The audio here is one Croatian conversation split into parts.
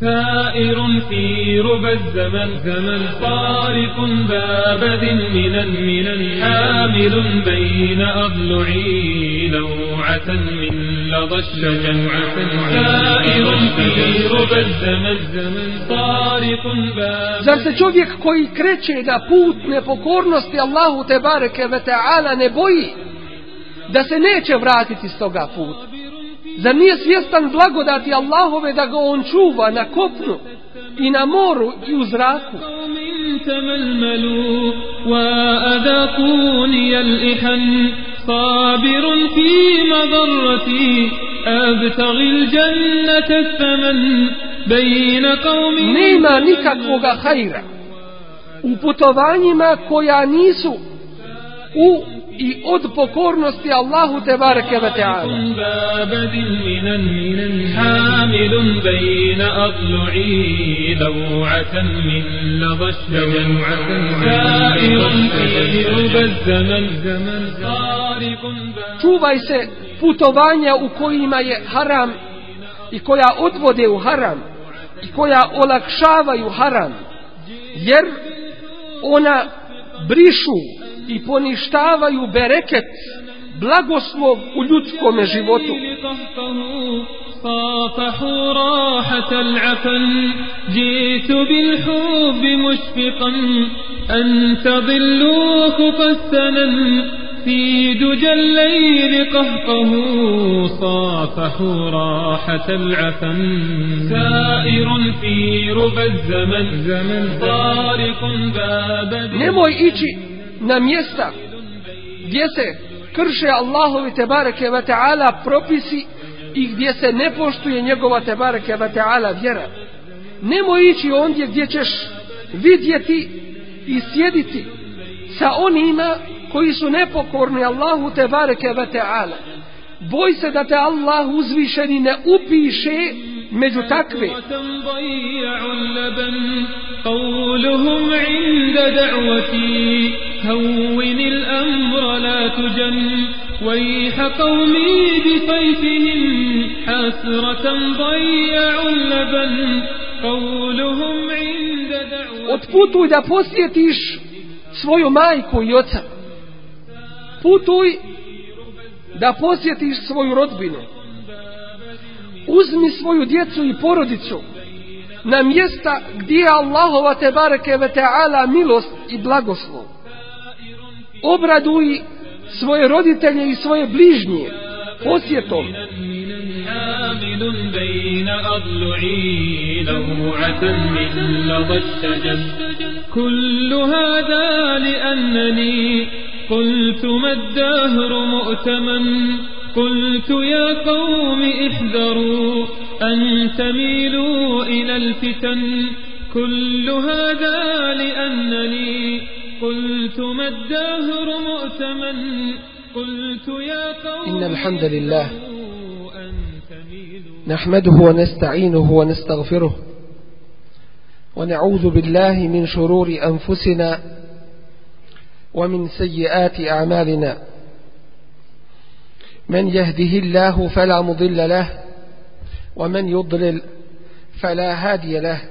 ثائر في ربى الزمن زمن طارق بابد من من حامل بين أضلعي لوعة من لظى الشجن ثائر في ربى الزمن زمن طارق بابد Zar se čovjek koji kreće na put nepokornosti Allahu te bareke ve ta'ala ne boji da se neće vratiti s toga puta? Zar nije svjestan blagodati Allahove da ga on čuva na kopnu i na moru i u zraku? قوم تململوا وأذاقوني الإحن صابر في مضرتي أبتغي الجنة الثمن بين قوم Nema nikakvoga hajra u putovanjima koja nisu u i od pokornosti Allahu te bareke ve ta'ala. بابد من من حامل بين أضلعي لوعة من لظى الشجن سائر في ربى الزمن زمن طارق بابد Čuvaj se putovanja u kojima je haram i koja odvode u haram i koja olakšavaju haram. Jer ona brišu i poništavaju bereket, blagoslov u ljudskome životu. صافحوا راحة العفن جئت بالحب مشفقا أن تضلوا في دجى الليل قهقه صافحوا راحة العفن سائر في ربى الزمن زمن طارق باب Nemoj ići na mjesta gdje se krše Allahovi tebareke ve ta'ala propisi i gdje se ne poštuje njegova tebareke ve ta'ala vjera. Nemoj ići ondje gdje ćeš vidjeti i sjediti sa onima koji su nepokorni Allahu tebareke ve ta'ala. Boj se da te Allah uzvišeni ne upiše među takve. ضيع اللبن قولهم عند دعوتي هون الأمر لا تجن ويح قومي بطيفهم حسرة ضيعوا اللبن قولهم عند دعوتي Otputuj da posjetiš svoju majku i oca. Putuj da posjetiš svoju rodbinu. Uzmi svoju djecu i porodicu na mjesta gdje je Allahova te bareke ve ta'ala milost i blagoslov. Obraduj svoje roditelje i svoje bližnje posjetom. بين أضلعي لوعة من لظى الشجن كل هذا لأنني قلت ما الدهر مؤتمن قلت يا قوم احذروا أن تميلوا إلى الفتن كل هذا لأنني قلت ما الدهر مؤتمن قلت يا قوم إن الحمد لله. نحمده ونستعينه ونستغفره. ونعوذ بالله من شرور أنفسنا ومن سيئات أعمالنا. من يهده الله فلا مضل له ومن يضلل فلا هادي له.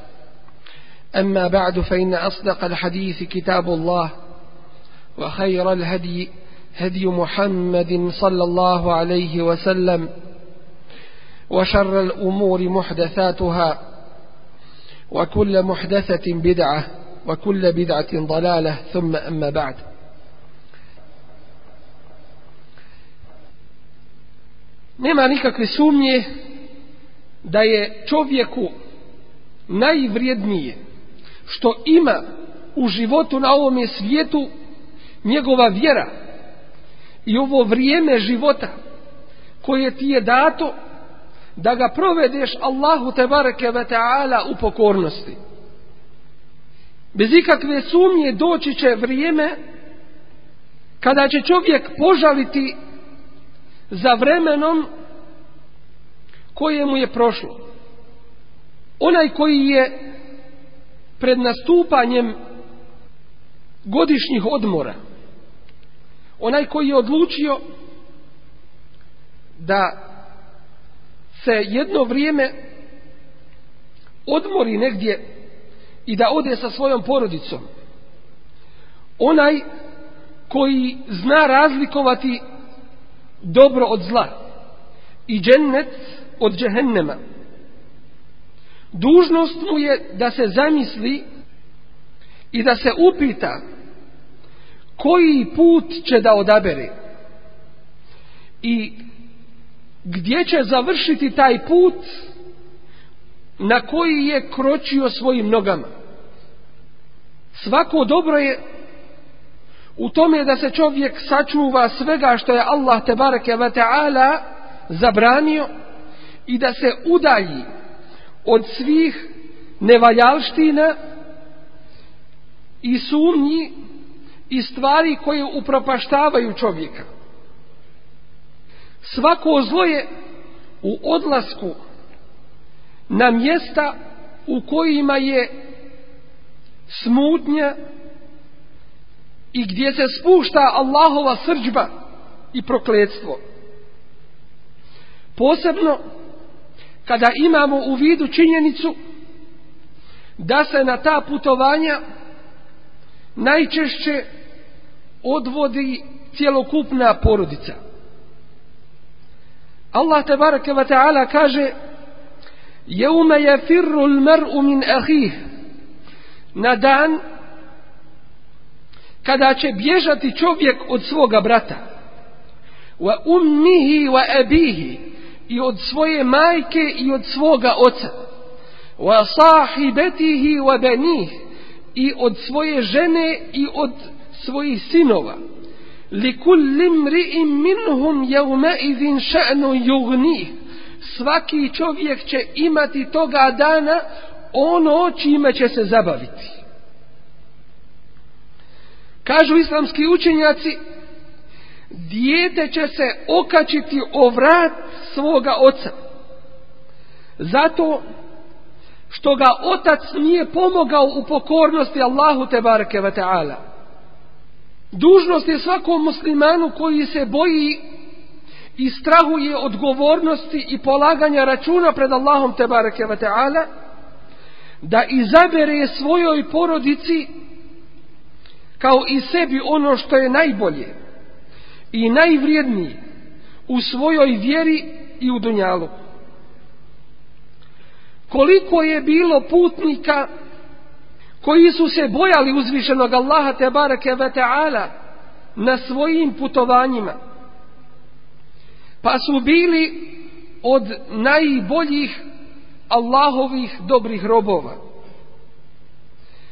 أما بعد فإن أصدق الحديث كتاب الله وخير الهدي هدي محمد صلى الله عليه وسلم وشر الأمور محدثاتها وكل محدثة بدعة وكل بدعة ضلالة ثم أما بعد Nema nikakve sumnje da je čovjeku najvrijednije što ima u životu na ovome svijetu njegova vjera i ovo vrijeme života koje ti je dato da ga provedeš Allahu te bareke ve taala u pokornosti. Bez ikakve sumnje doći će vrijeme kada će čovjek požaliti za vremenom koje mu je prošlo. Onaj koji je pred nastupanjem godišnjih odmora, onaj koji je odlučio da se jedno vrijeme odmori negdje i da ode sa svojom porodicom. Onaj koji zna razlikovati dobro od zla i džennet od džehennema. Dužnost mu je da se zamisli i da se upita koji put će da odabere i gdje će završiti taj put na koji je kročio svojim nogama. Svako dobro je u tome da se čovjek sačuva svega što je Allah te bareke ve taala zabranio i da se udalji od svih nevaljalština i sumnji i stvari koje upropaštavaju čovjeka. Svako zlo je u odlasku na mjesta u kojima je smutnja i gdje se spušta Allahova srđba i prokledstvo. Posebno kada imamo u vidu činjenicu da se na ta putovanja najčešće odvodi cjelokupna porodica. Allah te barake wa ta'ala kaže Jeume je firru l'mer'u min ahih na dan kada će bježati čovjek od svoga brata. Wa ummihi wa abihi i od svoje majke i od svoga oca. Wa sahibetihi wa benih i od svoje žene i od svojih sinova. Likulli mri'in minhum jevme idin še'nu jugnih svaki čovjek će imati toga dana ono čime će se zabaviti. Kažu islamski učenjaci dijete će se okačiti o vrat svoga oca. Zato što ga otac nije pomogao u pokornosti Allahu te bareke ve taala. Dužnost je svakom muslimanu koji se boji i strahuje odgovornosti i polaganja računa pred Allahom te bareke ve taala da izabere svojoj porodici kao i sebi ono što je najbolje i najvrijednije u svojoj vjeri i u dunjalu. Koliko je bilo putnika koji su se bojali uzvišenog Allaha te bareke ve taala na svojim putovanjima pa su bili od najboljih Allahovih dobrih robova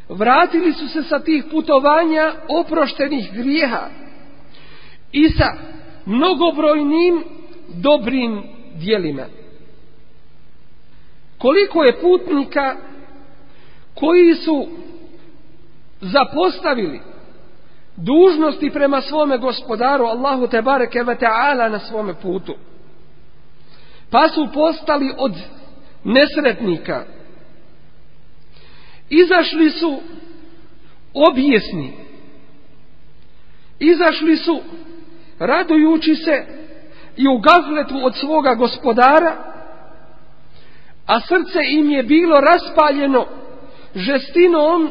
vratili su se sa tih putovanja oproštenih grijeha i sa mnogobrojnim dobrim dijelima koliko je putnika koji su zapostavili dužnosti prema svome gospodaru Allahu te bareke ve na svome putu pa su postali od nesretnika. Izašli su objesni izašli su radujući se i u gazletu od svoga gospodara a srce im je bilo raspaljeno žestinom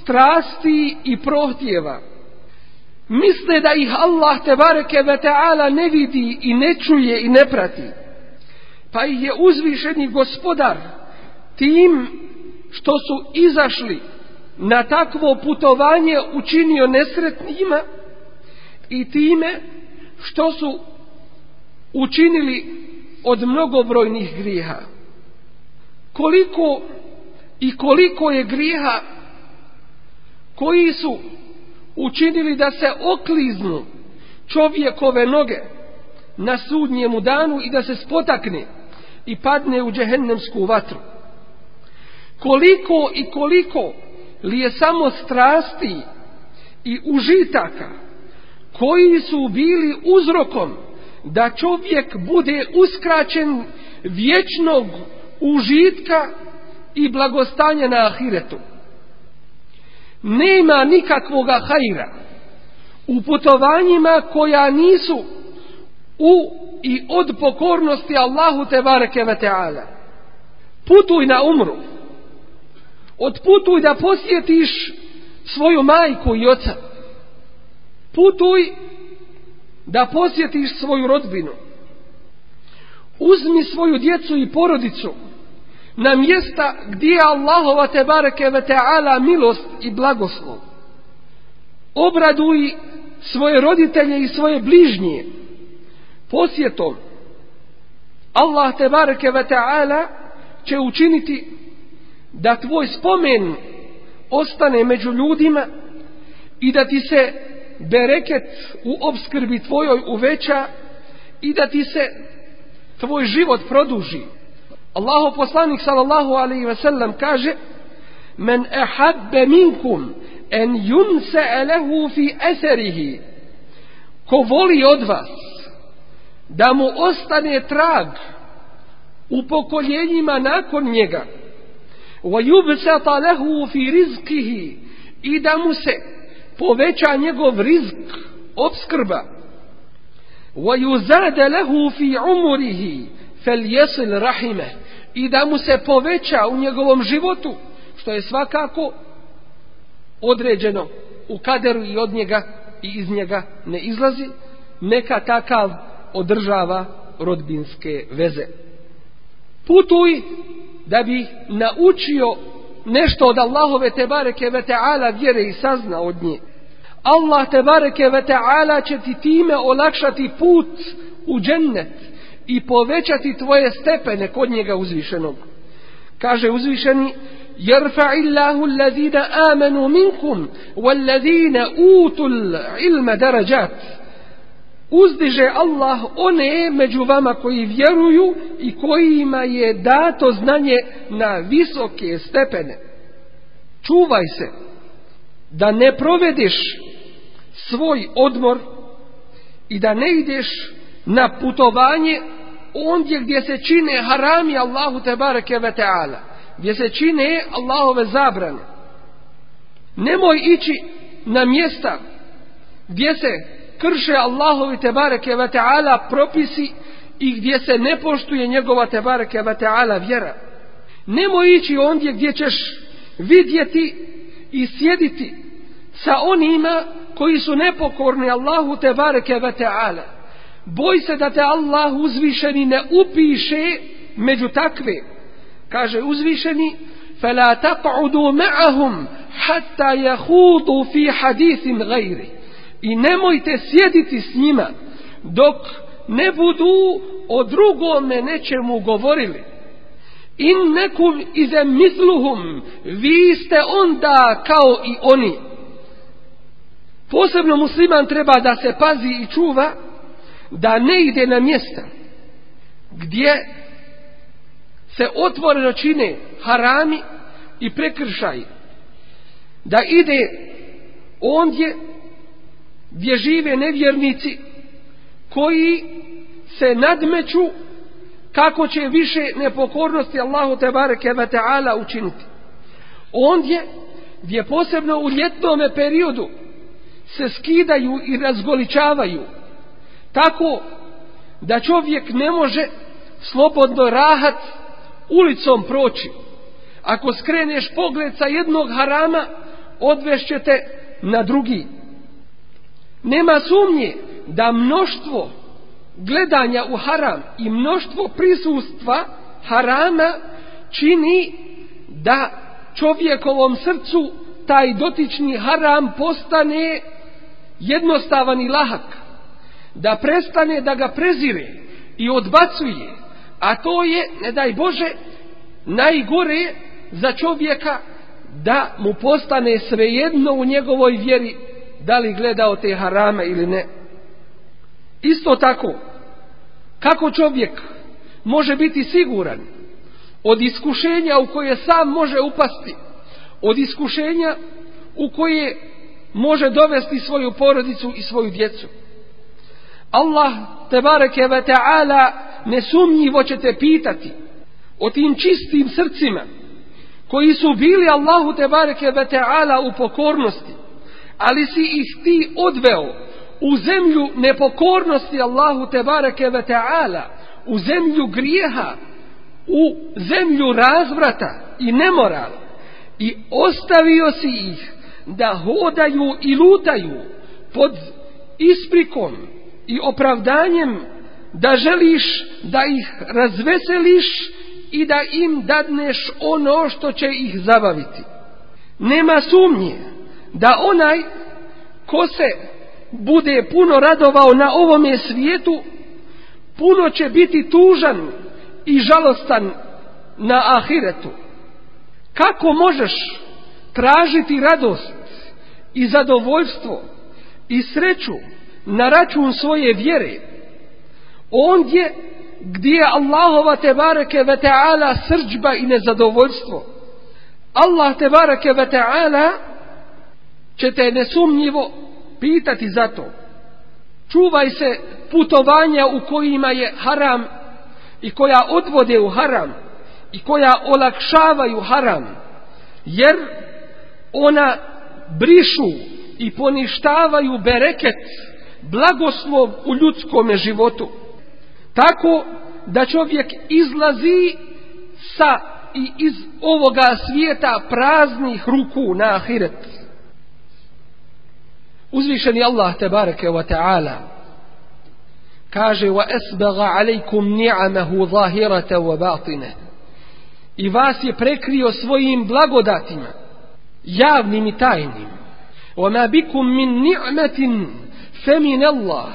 strasti i prohtjeva. Misle da ih Allah te bareke ve taala ne vidi i ne čuje i ne prati. Pa ih je uzvišeni gospodar tim što su izašli na takvo putovanje učinio nesretnima i time što su učinili od mnogobrojnih grijeha. Koliko i koliko je grijeha koji su učinili da se okliznu čovjekove noge na sudnjemu danu i da se spotakne i padne u džehennemsku vatru. Koliko i koliko li je samo strasti i užitaka koji su bili uzrokom da čovjek bude uskraćen vječnog užitka i blagostanja na ahiretu. Nema nikakvoga hajra u putovanjima koja nisu u i od pokornosti Allahu te bareke ve taala. Putuj na umru. Otputuj da posjetiš svoju majku i oca. Putuj da posjetiš svoju rodbinu. Uzmi svoju djecu i porodicu na mjesta gdje je Allahova te bareke ve taala milost i blagoslov. Obraduj svoje roditelje i svoje bližnje posjetom. Allah te bareke ve taala će učiniti da tvoj spomen ostane među ljudima i da ti se bereket u obskrbi tvojoj uveća i da ti se tvoj život produži. Allahu poslanik sallallahu alaihi ve sellem kaže Men ehabbe minkum en yunse fi eserihi ko voli od vas da mu ostane trag u pokoljenjima nakon njega wa yubsata lehu fi rizkihi i da mu se poveća njegov rizk, obskrba. وَيُزَادَ لَهُ فِي عُمُرِهِ فَلْيَسِلْ رَحِمَهِ i da mu se poveća u njegovom životu, što je svakako određeno u kaderu i od njega i iz njega ne izlazi, neka takav održava rodbinske veze. Putuj da bi naučio nešto od Allahove te bareke ve taala vjere i sazna od nje. Allah te bareke ve taala će ti time olakšati put u džennet i povećati tvoje stepene kod njega uzvišenog. Kaže uzvišeni يرفع الله الذين آمنوا منكم والذين أوتوا العلم درجات uzdiže Allah one među vama koji vjeruju i kojima je dato znanje na visoke stepene. Čuvaj se da ne provediš svoj odmor i da ne ideš na putovanje ondje gdje se čine harami Allahu te bareke ve taala, gdje se čine Allahove zabrane. Nemoj ići na mjesta gdje se krše Allahovi tebareke ve ta'ala propisi i gdje se ne poštuje njegova tebareke ve ta'ala vjera. Nemoj ići ondje gdje ćeš vidjeti i sjediti sa onima koji su nepokorni Allahu tebareke ve ta'ala. Boj se da te Allah uzvišeni ne upiše među takve. Kaže uzvišeni فَلَا تَقْعُدُوا مَعَهُمْ حَتَّى يَخُوضُوا فِي حَدِيثٍ غَيْرِ i nemojte sjediti s njima dok ne budu o drugome nečemu govorili. In nekum ize misluhum, vi ste onda kao i oni. Posebno musliman treba da se pazi i čuva da ne ide na mjesta gdje se otvoreno čine harami i prekršaji. Da ide ondje gdje žive nevjernici koji se nadmeću kako će više nepokornosti Allahu te bareke ve taala učiniti. Ondje gdje posebno u ljetnom periodu se skidaju i razgoličavaju tako da čovjek ne može slobodno rahat ulicom proći. Ako skreneš pogled sa jednog harama, odvešćete na drugi. Nema sumnje da mnoštvo gledanja u haram i mnoštvo prisustva harama čini da čovjekovom srcu taj dotični haram postane jednostavan i lahak. Da prestane da ga prezire i odbacuje. A to je, ne daj Bože, najgore za čovjeka da mu postane svejedno u njegovoj vjeri da li gledao te harame ili ne. Isto tako, kako čovjek može biti siguran od iskušenja u koje sam može upasti, od iskušenja u koje može dovesti svoju porodicu i svoju djecu. Allah te bareke ve ta'ala nesumnjivo će te pitati o tim čistim srcima koji su bili Allahu te bareke ve ta'ala u pokornosti, ali si ih ti odveo u zemlju nepokornosti Allahu te bareke ve ta'ala, u zemlju grijeha, u zemlju razvrata i nemorala i ostavio si ih da hodaju i lutaju pod isprikom i opravdanjem da želiš da ih razveseliš i da im dadneš ono što će ih zabaviti. Nema sumnje da onaj ko se bude puno radovao na ovome svijetu, puno će biti tužan i žalostan na ahiretu. Kako možeš tražiti radost i zadovoljstvo i sreću na račun svoje vjere? Ondje gdje je Allahova tebareke ve ta'ala srđba i nezadovoljstvo. Allah tebareke ve ta'ala će te nesumnjivo pitati za to. Čuvaj se putovanja u kojima je haram i koja odvode u haram i koja olakšavaju haram, jer ona brišu i poništavaju bereket, blagoslov u ljudskome životu. Tako da čovjek izlazi sa i iz ovoga svijeta praznih ruku na ahiret. Uzvišeni Allah tebareke wa ta'ala kaže wa esbaga alejkum ni'amahu zahirata wa batine i vas je prekrio svojim blagodatima javnim i tajnim. ma bikum min ni'matin femin Allah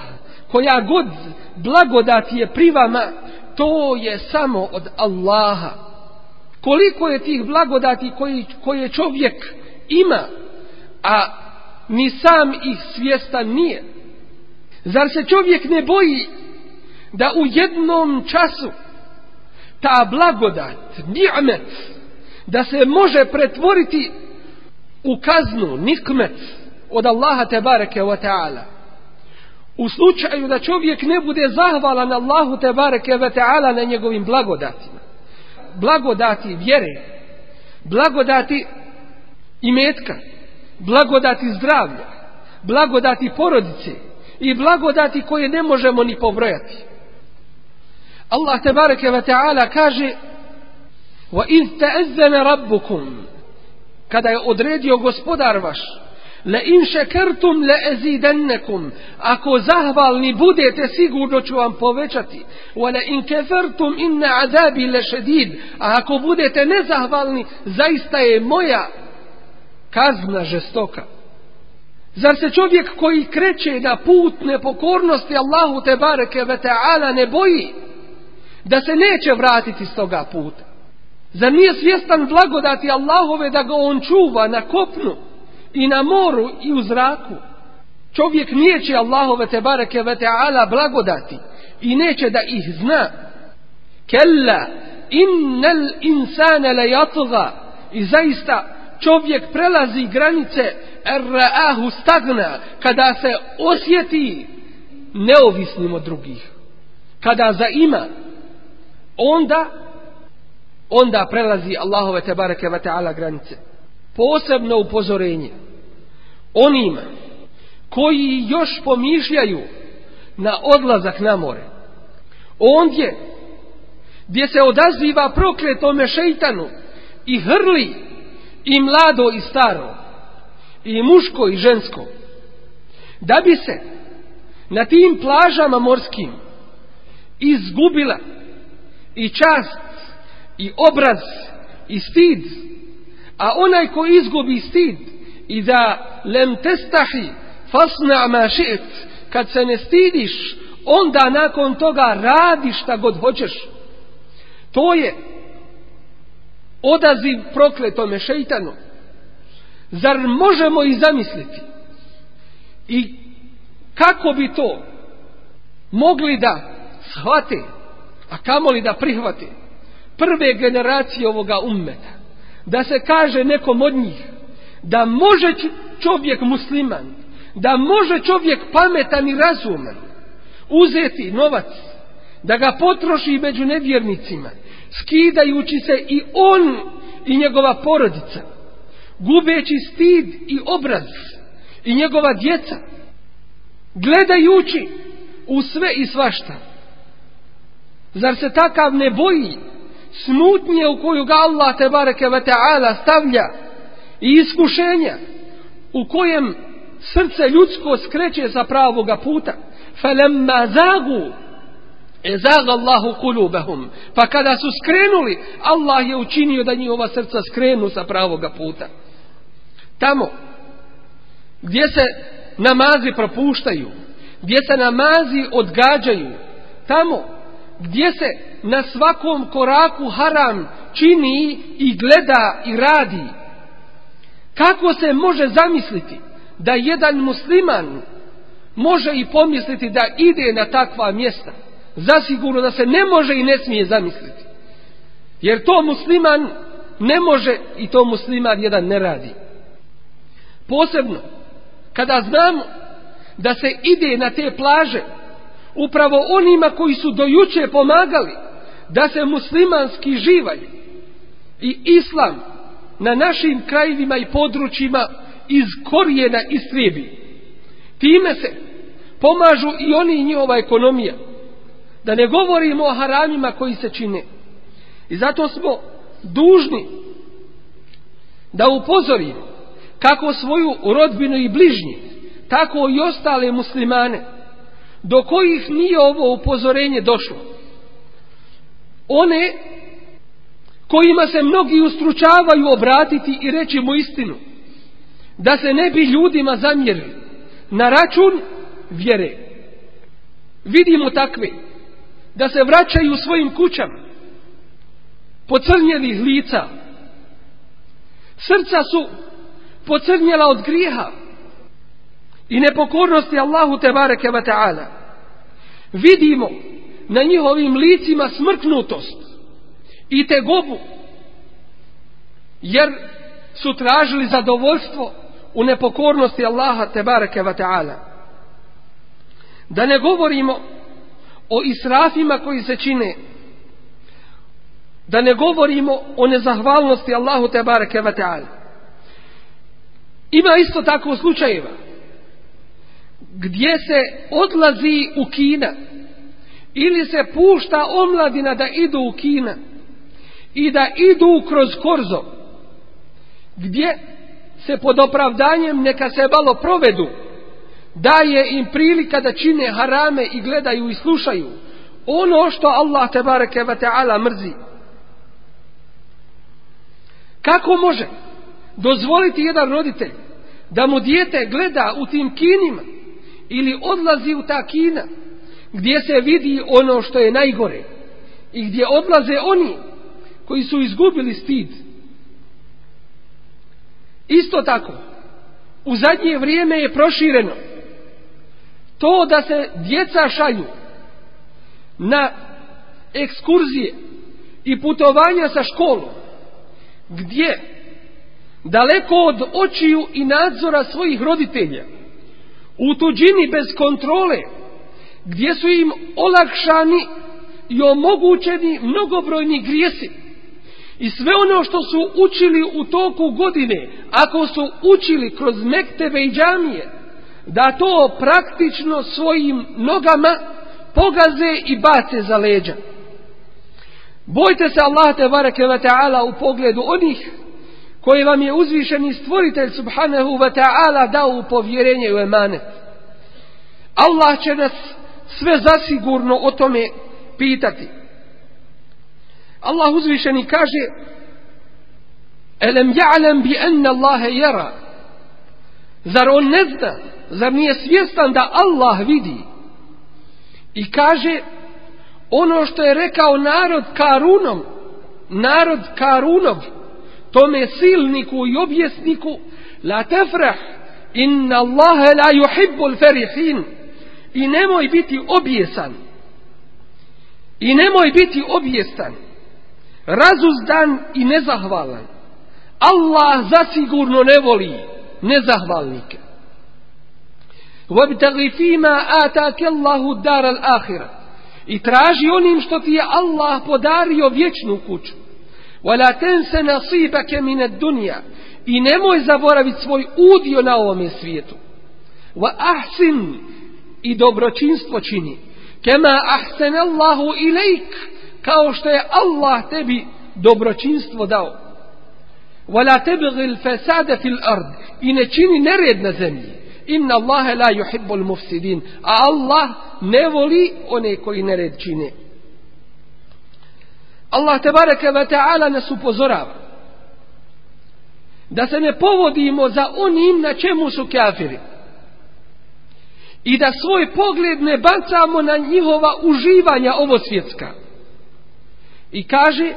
koja god blagodat je pri vama to je samo od Allaha. Koliko je tih blagodati koji, koje čovjek ima a ni sam ih svjestan nije? Zar se čovjek ne boji da u jednom času ta blagodat, ni'met, da se može pretvoriti u kaznu, nikmet od Allaha te bareke wa ta'ala. U slučaju da čovjek ne bude zahvalan Allahu te bareke wa ta'ala na njegovim blagodatima. Blagodati vjere, blagodati imetka, blagodati zdravlja, blagodati porodice, i blagodati koje ne možemo ni pobrojati. Allah te bareke ve taala kaže: "Wa iz ta'azzana rabbukum" kada je odredio gospodar vaš La in šekertum la azidannakum ako zahvalni budete sigurno ću vam povećati wa la in kafartum inna azabi la shadid a ako budete nezahvalni zaista je moja kazna žestoka Zar se čovjek koji kreće na put nepokornosti Allahu te bareke ve ta'ala ne boji da se neće vratiti s toga puta? Zar nije svjestan blagodati Allahove da ga on čuva na kopnu i na moru i u zraku? Čovjek neće Allahove te bareke ve ta'ala blagodati i neće da ih zna. Kella innal insana la yatgha i zaista čovjek prelazi granice erraahu stagna kada se osjeti neovisnim od drugih kada zaima onda onda prelazi Allahove tebareke ve taala granice. Posebno upozorenje onima koji još pomišljaju na odlazak na more. Ondje gdje se odaziva prokletome šeitanu i hrli i mlado i staro i muško i žensko da bi se na tim plažama morskim izgubila i čast i obraz i stid a onaj ko izgubi stid i da lem testahi fasna ma šit kad se ne stidiš onda nakon toga radi šta god hoćeš. To je odaziv prokletome šeitanu. Zar možemo i zamisliti? I kako bi to mogli da shvate, a kamoli da prihvate prve generacije ovoga ummeta? da se kaže nekom od njih da može čovjek musliman, da može čovjek pametan i razuman uzeti novac, da ga potroši među nevjernicima, skidajući se i on i njegova porodica, gubeći stid i obraz i njegova djeca, gledajući u sve i svašta. Zar se takav ne boji smutnje u koju ga Allah te bareke ve taala stavlja i iskušenja u kojem srce ljudsko skreće sa pravoga puta falamma zagu Ezaga Allahu kulubahum. Pa kada su skrenuli, Allah je učinio da njihova srca skrenu sa pravoga puta. Tamo gdje se namazi propuštaju, gdje se namazi odgađaju, tamo gdje se na svakom koraku haram čini i gleda i radi. Kako se može zamisliti da jedan musliman može i pomisliti da ide na takva mjesta? Zasigurno da se ne može i ne smije zamisliti. Jer to musliman ne može i to musliman jedan ne radi. Posebno, kada znamo da se ide na te plaže, upravo onima koji su dojuče pomagali da se muslimanski živalj i islam na našim krajevima i područjima iz korijena istrijebi. Time se pomažu i oni i njihova ekonomija. Da ne govorimo o haramima koji se čine. I zato smo dužni da upozorimo kako svoju rodbinu i bližnji, tako i ostale muslimane, do kojih nije ovo upozorenje došlo. One kojima se mnogi ustručavaju obratiti i reći mu istinu, da se ne bi ljudima zamjerili na račun vjere. Vidimo takve da se vraćaju svojim kućama pocrnjelih lica. Srca su pocrnjela od grijeha i nepokornosti Allahu te bareke ve taala. Vidimo na njihovim licima smrknutost i tegobu jer su tražili zadovoljstvo u nepokornosti Allaha te bareke ve taala. Da ne govorimo o israfima koji se čine da ne govorimo o nezahvalnosti Allahu te bareke ve taala ima isto tako slučajeva gdje se odlazi u Kina. Ili se pušta omladina da idu u Kina. I da idu kroz korzo. Gdje se pod opravdanjem neka se malo provedu. Daje im prilika da čine harame i gledaju i slušaju. Ono što Allah te bareke ve taala mrzi. Kako može dozvoliti jedan roditelj da mu dijete gleda u tim kinima ili odlazi u ta kina gdje se vidi ono što je najgore i gdje odlaze oni koji su izgubili stid. Isto tako, u zadnje vrijeme je prošireno to da se djeca šalju na ekskurzije i putovanja sa školom gdje daleko od očiju i nadzora svojih roditelja u tuđini bez kontrole gdje su im olakšani i omogućeni mnogobrojni grijesi. I sve ono što su učili u toku godine ako su učili kroz mektebe i džamije da to praktično svojim nogama pogaze i bace za leđa. Bojte se Allah te bareke taala u pogledu onih koji vam je uzvišeni stvoritelj subhanahu wa ta'ala dao u povjerenje u emanet. Allah će nas sve zasigurno o tome pitati. Allah uzvišeni kaže Elem ja'lem bi enne Allahe jera Zar on ne zna Zar nije svjestan da Allah vidi I kaže Ono što je rekao narod Karunom Narod Karunov tome silniku i objesniku la tefrah inna Allahe la yuhibbul ferihin i nemoj biti objesan i nemoj biti objestan razuzdan i nezahvalan Allah zasigurno ne voli nezahvalnike. وَبْتَغِ فِيمَا آتَاكَ اللَّهُ الدَّارَ الْآخِرَةِ I traži onim što ti je Allah podario vječnu kuću. وَلَا تَنْسَ نَصِيبَكَ مِنَ الدُّنْيَا I nemoj zaboraviti svoj udio na ovome svijetu. وَأَحْسِنْ I dobročinstvo čini. Kema ahsen Allahu ilajk kao što je Allah tebi dobročinstvo dao. Wala tebghi al-fasada fil ard i ne čini nered na zemlji. Inna Allahe la yuhibbu al-mufsidin. A Allah ne voli one koji nered čine. Allah tebareke ve ta'ala nas upozorava da se ne povodimo za onim na čemu su kafiri i da svoj pogled ne bacamo na njihova uživanja ovo svjetska. I kaže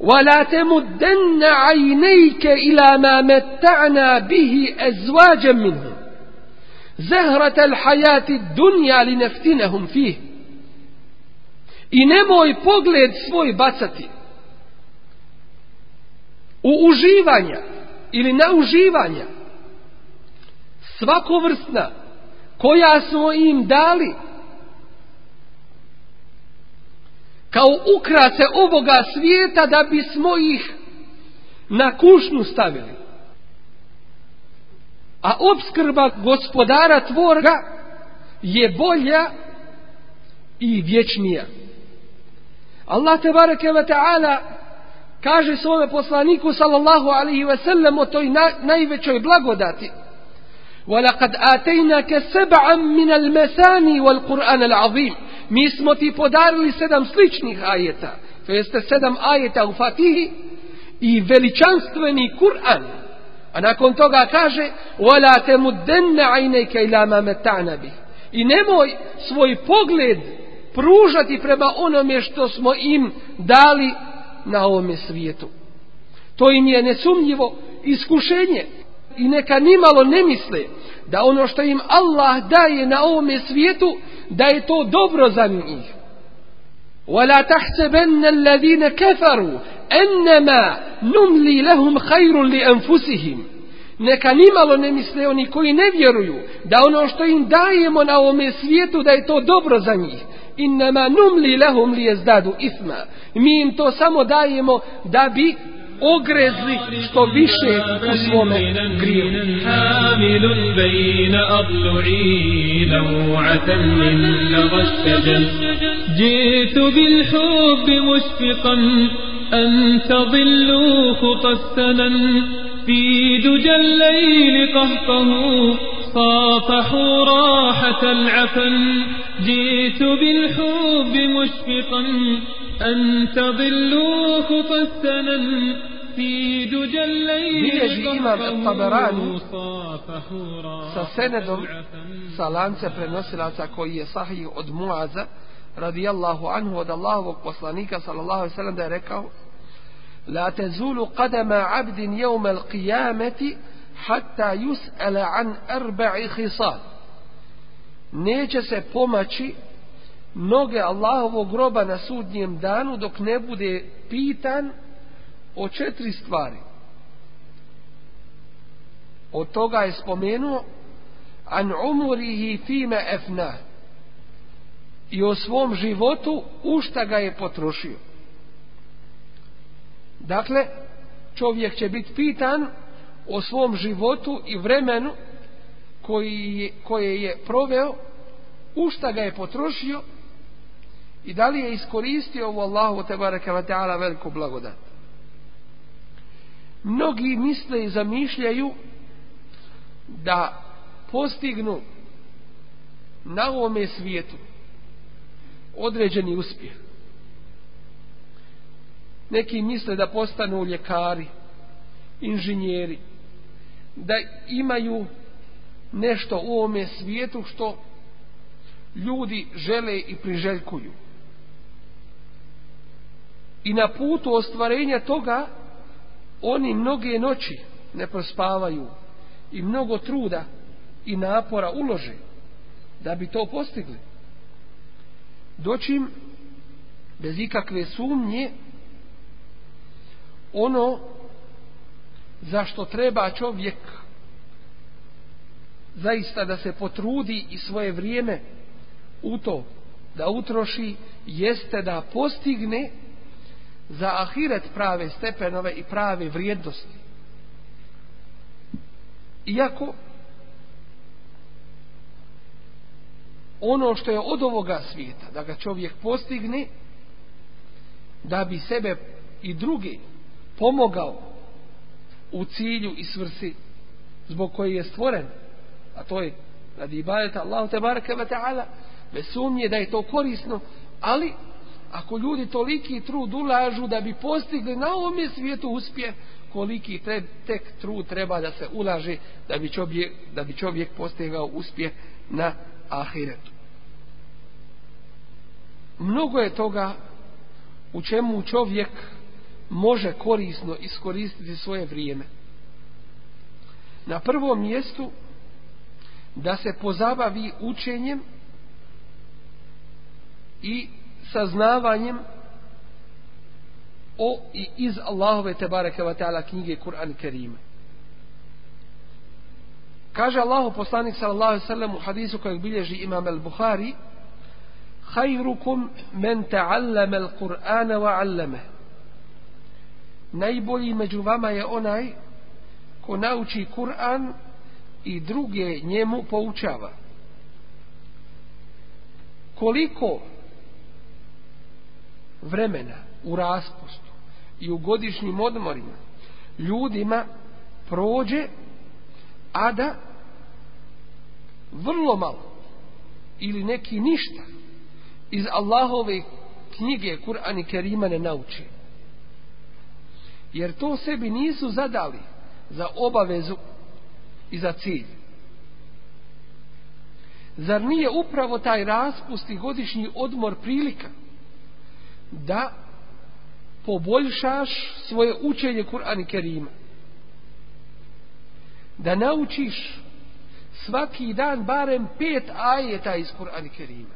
وَلَا تَمُدَّنَّ عَيْنَيْكَ إِلَى مَا مَتَّعْنَا بِهِ أَزْوَاجًا مِنْهُمْ زَهْرَةَ الْحَيَاةِ الدُّنْيَا لِنَفْتِنَهُمْ فِيهِ i nemoj pogled svoj bacati u uživanja ili na uživanja svakovrsna koja smo im dali kao ukrace ovoga svijeta da bismo ih na kušnju stavili. A obskrba gospodara tvorga je bolja i vječnija. Allah te bareke ve taala kaže svome poslaniku sallallahu alaihi ve sellem o toj na, najvećoj blagodati ولقد آتيناك سبعا من المثاني والقرآن العظيم mi smo ti podarili sedam sličnih ajeta to jeste sedam ajeta u Fatihi i veličanstveni Kur'an a nakon toga kaže ولا تمدن عينيك إلى ما متعنا به i nemoj svoj pogled pružati prema onome što smo im dali na ovome svijetu to im je nesumnjivo iskušenje i neka nimalo ne misle da ono što im Allah daje na ovome svijetu da je to dobro za njih. وَلَا تَحْسَبَنَّ الَّذِينَ كَفَرُوا أَنَّمَا نُمْلِي لَهُمْ خَيْرٌ لِأَنفُسِهِمْ Neka nimalo ne misle oni koji ne vjeruju da ono što im dajemo na ovome svijetu da je to dobro za njih. Innama numli lahum li jezdadu isma. Mi im to samo dajemo da bi ogrezli što više u svome griju. جئت بالحب مشفقا أن تضلوا خطى السنن في دجى الليل قهقه صافحوا راحة العفن جئت بالحب مشفقا أن تضلوا خطى السنن في دجى الليل Bilježi imam Taberani صافحوا sa راحة senedom العفن sa lance prenosilaca koji je sahih od Muaza radijallahu anhu od Allahovog poslanika sallallahu alaihi sallam da je rekao La tezulu qadama abdin jevme l'qiyameti hatta yus'ala an arba'i khisal. Neće se pomaći noge Allahovog groba na sudnjem danu dok ne bude pitan o četiri stvari. Od toga je spomenuo an umurihi fime efna i o svom životu u šta ga je potrošio. Dakle, čovjek će biti pitan o svom životu i vremenu koji je, koje je proveo, u šta ga je potrošio i da li je iskoristio u Allahu tebareke wa ta'ala veliku blagodat. Mnogi misle i zamišljaju da postignu na ovome svijetu određeni uspjeh. Neki misle da postanu ljekari, inženjeri, da imaju nešto u ovome svijetu što ljudi žele i priželjkuju. I na putu ostvarenja toga oni mnoge noći ne prospavaju i mnogo truda i napora ulože da bi to postigli. Doćim bez ikakve sumnje ono zašto treba čovjek zaista da se potrudi i svoje vrijeme u to da utroši jeste da postigne za ahiret prave stepenove i prave vrijednosti. Iako ono što je od ovoga svijeta, da ga čovjek postigne, da bi sebe i drugi pomogao u cilju i svrsi zbog koje je stvoren, a to je radi ibadeta Allahu te baraka wa ta'ala, bez sumnje da je to korisno, ali ako ljudi toliki trud ulažu da bi postigli na ovom svijetu uspjeh, koliki te, tek trud treba da se ulaže da bi čovjek, da bi čovjek postigao uspjeh na ahiretu. Mnogo je toga u čemu čovjek može korisno iskoristiti svoje vrijeme. Na prvom mjestu da se pozabavi učenjem i saznavanjem o i iz Allahove tebareke wa ta'ala knjige Kur'an Kerime. Kaže Allahu poslanik sallallahu alejhi ve sellem u hadisu kojeg bilježi Imam al-Buhari: "Khayrukum men ta'allama al-Qur'ana wa 'allama." Najbolji među vama je onaj ko nauči Kur'an i druge njemu poučava. Koliko vremena u raspustu i u godišnjim odmorima ljudima prođe, a da vrlo malo ili neki ništa iz Allahove knjige Kur'an i Kerima ne nauči. Jer to sebi nisu zadali za obavezu i za cilj. Zar nije upravo taj raspust i godišnji odmor prilika da poboljšaš svoje učenje Kur'an i Kerima? Da naučiš svaki dan barem pet ajeta iz Kur'an i Kerima.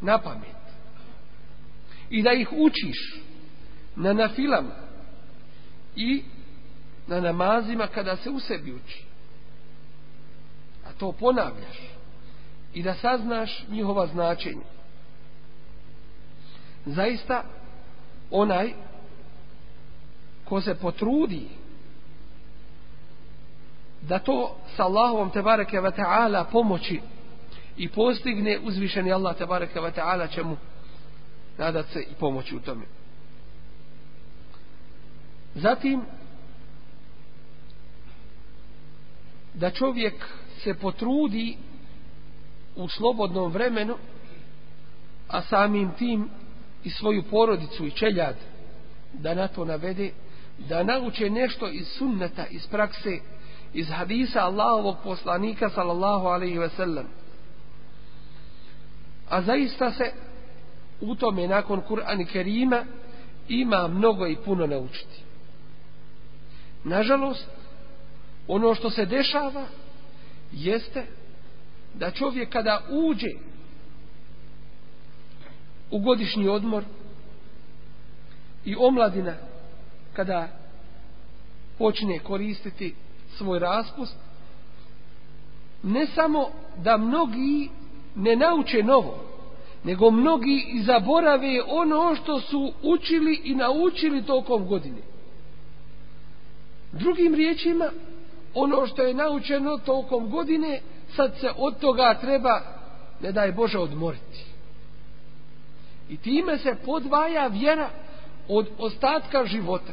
Na pamet. I da ih učiš na nafilama i na namazima kada se u sebi uči. A to ponavljaš. I da saznaš njihova značenja. Zaista, onaj ko se potrudi da to sa Allahom tebareke wa ta'ala pomoći i postigne uzvišeni Allah tebareke wa ta'ala će mu nadat se i pomoći u tome. Zatim, da čovjek se potrudi u slobodnom vremenu, a samim tim i svoju porodicu i čeljad da na to navede, da nauče nešto iz sunneta, iz prakse, iz hadisa Allahovog poslanika sallallahu alaihi ve sellem. A zaista se u tome nakon Kur'ana Kerima ima mnogo i puno naučiti. Nažalost, ono što se dešava jeste da čovjek kada uđe u godišnji odmor i omladina kada počne koristiti svoj raspust ne samo da mnogi ne nauče novo nego mnogi i zaborave ono što su učili i naučili tokom godine drugim riječima ono što je naučeno tokom godine sad se od toga treba ne daj Bože odmoriti i time se podvaja vjera od ostatka života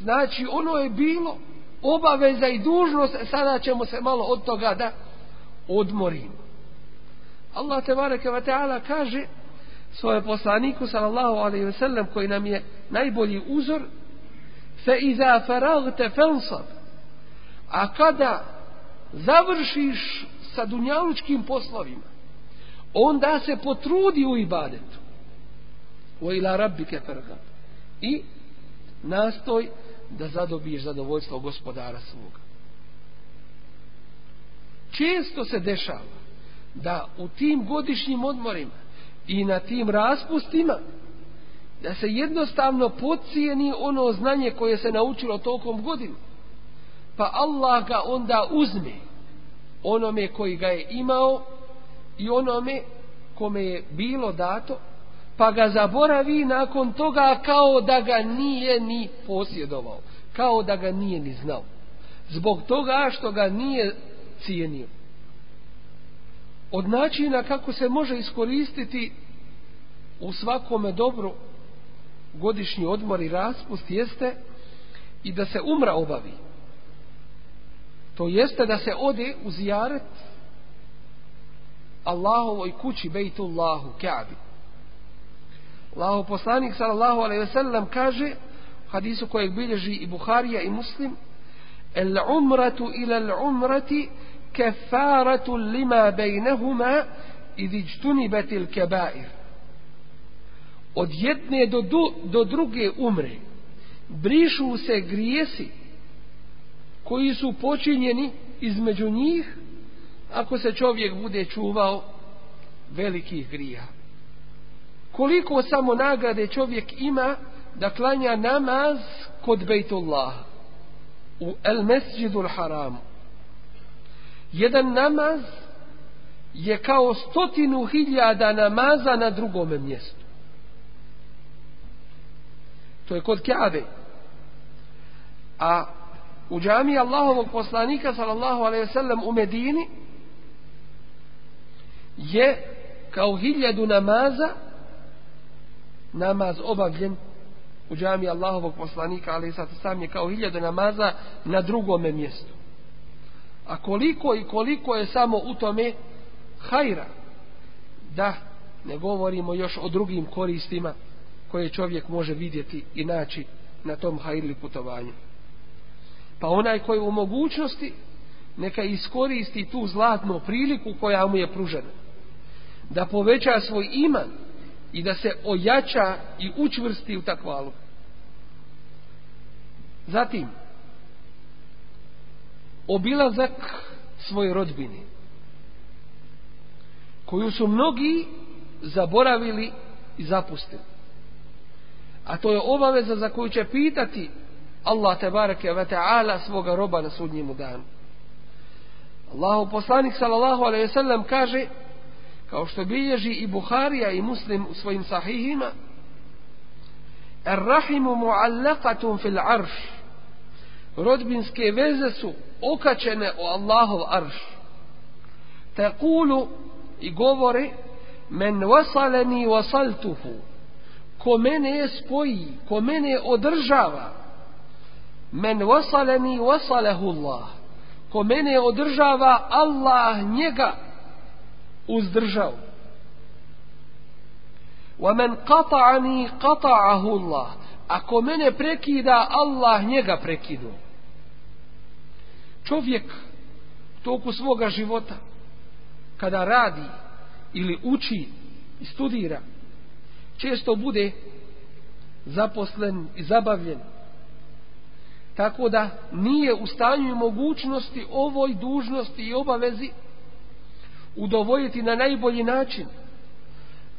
znači ono je bilo obaveza i dužnost, sada ćemo se malo od toga da odmorimo. Allah te bareke taala kaže svoje poslaniku sallallahu alejhi ve sellem koji nam je najbolji uzor fa iza faragta fansab a kada završiš sa dunjalučkim poslovima onda se potrudi u ibadetu. Wa ila rabbika farghab. I nastoj da zadobiješ zadovoljstvo gospodara svoga. Često se dešava da u tim godišnjim odmorima i na tim raspustima da se jednostavno pocijeni ono znanje koje se naučilo tokom godinu. Pa Allah ga onda uzme onome koji ga je imao i onome kome je bilo dato, pa ga zaboravi nakon toga kao da ga nije ni posjedovao, kao da ga nije ni znao. Zbog toga što ga nije cijenio. Od načina kako se može iskoristiti u svakome dobru godišnji odmor i raspust jeste i da se umra obavi. To jeste da se ode u zijaret Allahovoj kući Bejtullahu Kaabi. Allahu poslanik sallallahu alejhi ve sellem kaže u hadisu kojeg bilježi i Buharija i Muslim el umratu ila al umrati kefaratu lima bejnehuma idh ijtunibat al kabair od jedne do, do, do druge umre brišu se grijesi koji su počinjeni između njih ako se čovjek bude čuvao velikih grija. Koliko samo nagrade čovjek ima da klanja namaz kod Bejtullah u El Mesđidu Haramu. Jedan namaz je kao stotinu hiljada namaza na drugome mjestu. To je kod Kaabe. A u džami Allahovog poslanika sallallahu alaihi sallam u Medini je kao hiljadu namaza namaz obavljen u džami Allahovog poslanika ali sad sam je kao hiljadu namaza na drugome mjestu a koliko i koliko je samo u tome hajra da ne govorimo još o drugim koristima koje čovjek može vidjeti i naći na tom hajrli putovanju pa onaj koji u mogućnosti neka iskoristi tu zlatnu priliku koja mu je pružena da poveća svoj iman i da se ojača i učvrsti u takvalu. Zatim, obilazak svoje rodbine, koju su mnogi zaboravili i zapustili. A to je obaveza za koju će pitati Allah te bareke ve taala svoga roba na sudnjem danu. Allahu poslanik sallallahu alejhi ve sellem kaže: kao što bilježi i Buharija i Muslim u svojim sahihima Ar-rahimu mu'allaqatun fil arš rodbinske veze su okačene u Allahov arš. Taqulu i govore men wasalani wasaltuhu ko mene spoji ko mene održava men wasalani wasalahu Allah ko mene održava Allah njega uzdržao. وَمَنْ قَطَعَنِي قَطَعَهُ اللَّهِ Ako mene prekida, Allah njega prekinuo. Čovjek toku svoga života, kada radi ili uči i studira, često bude zaposlen i zabavljen. Tako da nije u stanju mogućnosti ovoj dužnosti i obavezi udovoljiti na najbolji način.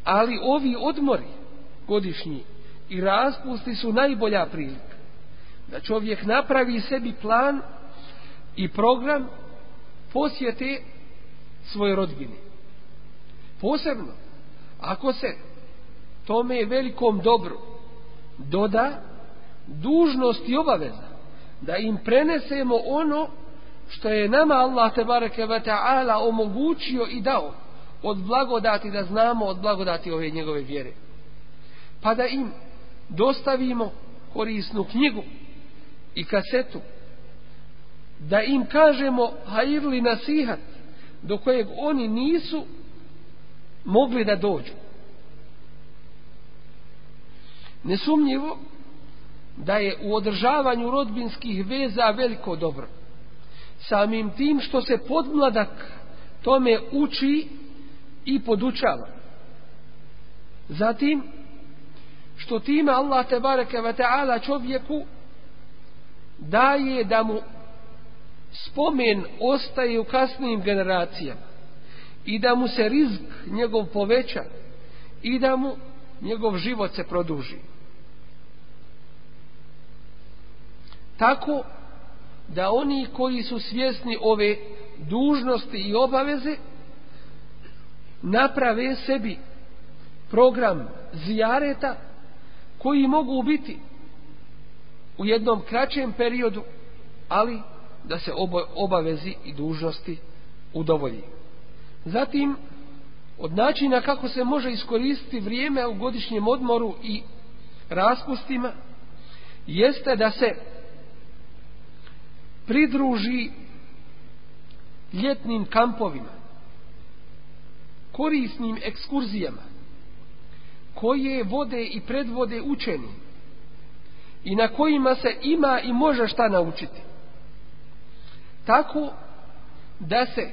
Ali ovi odmori godišnji i raspusti su najbolja prilika. Da čovjek napravi sebi plan i program posjete svoje rodbine. Posebno, ako se tome velikom dobru doda dužnost i obaveza da im prenesemo ono što je nama Allah te bareke ve taala omogućio i dao od blagodati da znamo od blagodati ove njegove vjere. Pa da im dostavimo korisnu knjigu i kasetu da im kažemo hajirli nasihat do kojeg oni nisu mogli da dođu. Nesumnjivo da je u održavanju rodbinskih veza veliko dobro samim tim što se podmladak tome uči i podučava. Zatim, što time Allah te bareke ve taala čovjeku daje da mu spomen ostaje u kasnim generacijama i da mu se rizk njegov poveća i da mu njegov život se produži. Tako da oni koji su svjesni ove dužnosti i obaveze naprave sebi program zijareta koji mogu biti u jednom kraćem periodu, ali da se obavezi i dužnosti udovolji. Zatim, od načina kako se može iskoristiti vrijeme u godišnjem odmoru i raspustima, jeste da se pridruži ljetnim kampovima, korisnim ekskurzijama, koje vode i predvode učeni i na kojima se ima i može šta naučiti. Tako da se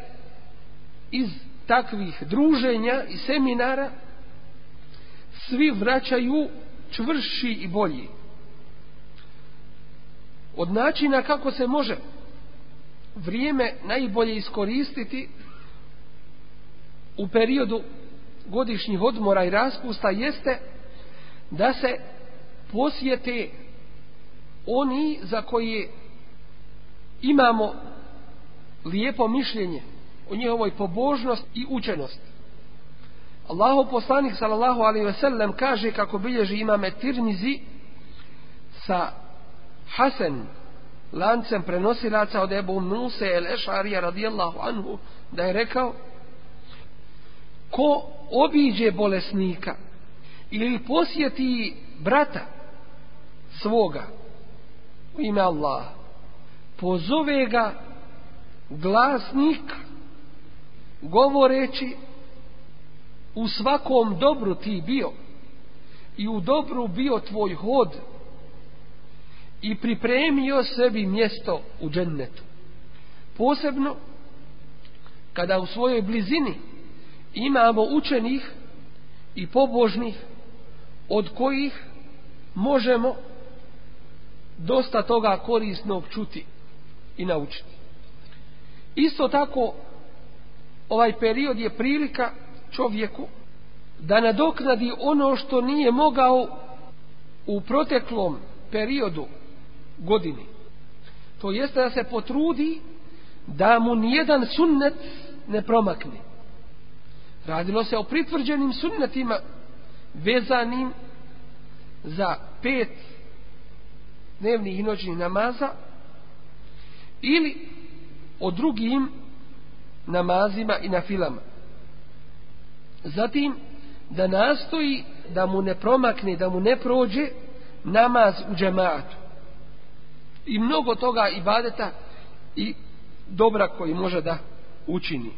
iz takvih druženja i seminara svi vraćaju čvrši i bolji. Od načina kako se može vrijeme najbolje iskoristiti u periodu godišnjih odmora i raspusta jeste da se posjete oni za koje imamo lijepo mišljenje o njihovoj pobožnost i učenost. Allahu poslanik sallallahu alaihi ve sellem kaže kako bilježi imame Tirmizi sa Hasan lancem prenosilaca od Ebu Muse el Ešarija radijallahu anhu da je rekao ko obiđe bolesnika ili posjeti brata svoga u ime Allah pozove ga glasnik govoreći u svakom dobru ti bio i u dobru bio tvoj hod i pripremio sebi mjesto u džennetu. Posebno kada u svojoj blizini imamo učenih i pobožnih od kojih možemo dosta toga korisnog čuti i naučiti. Isto tako ovaj period je prilika čovjeku da nadoknadi ono što nije mogao u proteklom periodu godini. To jeste da se potrudi da mu nijedan sunnet ne promakne. Radilo se o pritvrđenim sunnetima vezanim za pet dnevnih i noćnih namaza ili o drugim namazima i na filama. Zatim da nastoji da mu ne promakne, da mu ne prođe namaz u džematu. I mnogo toga i badeta i dobra koji može da učini.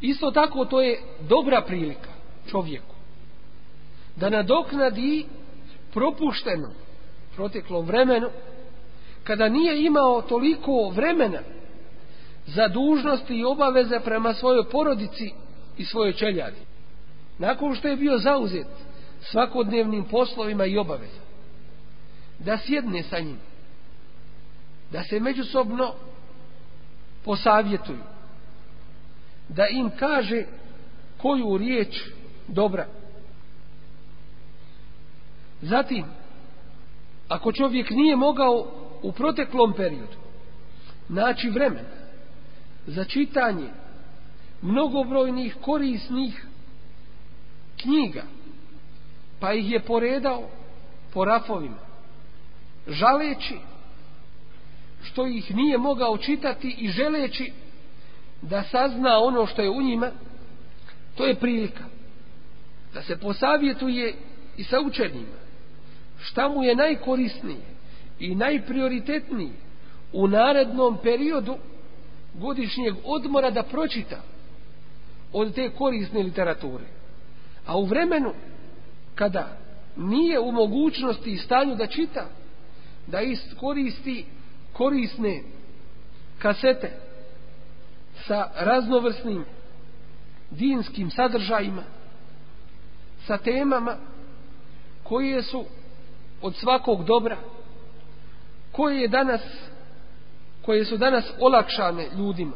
Isto tako to je dobra prilika čovjeku da nadoknadi propušteno proteklom vremenu kada nije imao toliko vremena za dužnosti i obaveze prema svojoj porodici i svojoj čeljadi. Nakon što je bio zauzet svakodnevnim poslovima i obaveza, da sjedne sa njim, da se međusobno posavjetuju, da im kaže koju riječ dobra. Zatim, ako čovjek nije mogao u proteklom periodu naći vremena za čitanje mnogobrojnih korisnih knjiga pa ih je poredao po rafovima žaleći što ih nije mogao čitati i želeći da sazna ono što je u njima to je prilika da se posavjetuje i sa učenima šta mu je najkorisnije i najprioritetniji u narednom periodu godišnjeg odmora da pročita od te korisne literature. A u vremenu kada nije u mogućnosti i stanju da čita, da koristi korisne kasete sa raznovrsnim dinskim sadržajima, sa temama koje su od svakog dobra, koje je danas koje su danas olakšane ljudima.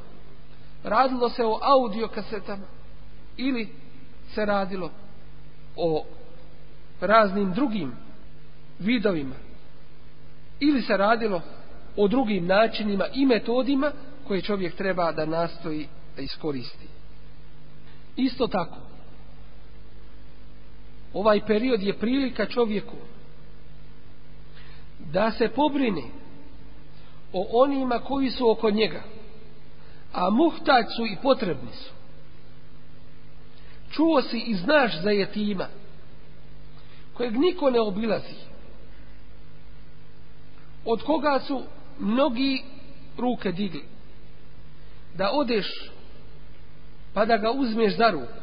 Radilo se o audio kasetama ili se radilo o raznim drugim vidovima ili se radilo o drugim načinima i metodima koje čovjek treba da nastoji da iskoristi. Isto tako, ovaj period je prilika čovjeku da se pobrine o onima koji su oko njega, a muhtać su i potrebni su. Čuo si i znaš za jetima, kojeg niko ne obilazi, od koga su mnogi ruke digli, da odeš pa da ga uzmeš za ruku.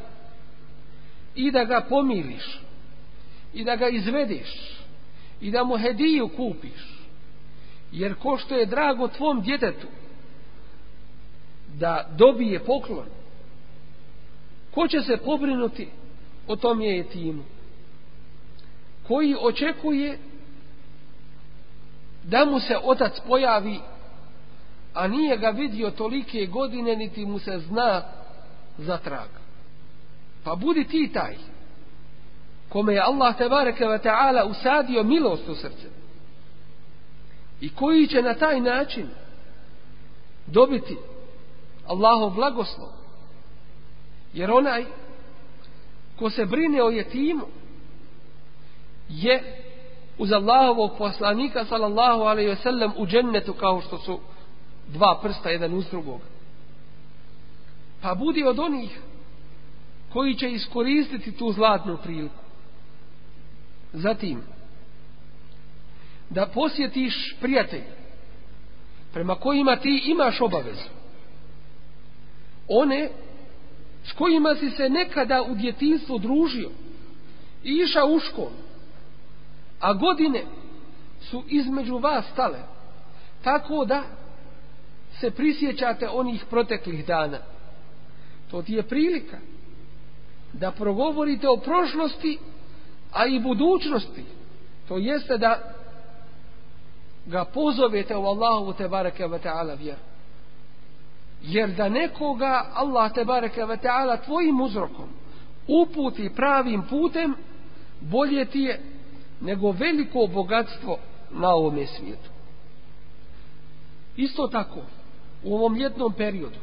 I da ga pomiriš. I da ga izvedeš. I da mu hediju kupiš. Jer ko što je drago tvom djetetu da dobije poklon ko će se pobrinuti o tom je timu koji očekuje da mu se otac pojavi a nije ga vidio tolike godine niti mu se zna za trag pa budi ti taj kome je Allah tebareke ve ta'ala usadio milost u srce i koji će na taj način dobiti Allahov blagoslov. Jer onaj ko se brine o jetimu je uz Allahovog poslanika sallallahu alaihi wasallam u džennetu kao što su dva prsta jedan uz drugog. Pa budi od onih koji će iskoristiti tu zlatnu priliku. Zatim da posjetiš prijatelje prema kojima ti imaš obavezu. One s kojima si se nekada u djetinstvu družio i išao u školu a godine su između vas stale tako da se prisjećate onih proteklih dana. To ti je prilika da progovorite o prošlosti a i budućnosti. To jeste da ga pozovete u Allahu te bareke ve taala vjeru. Jer da nekoga Allah te bareke ve taala tvojim uzrokom uputi pravim putem bolje ti je nego veliko bogatstvo na ovome svijetu. Isto tako u ovom ljetnom periodu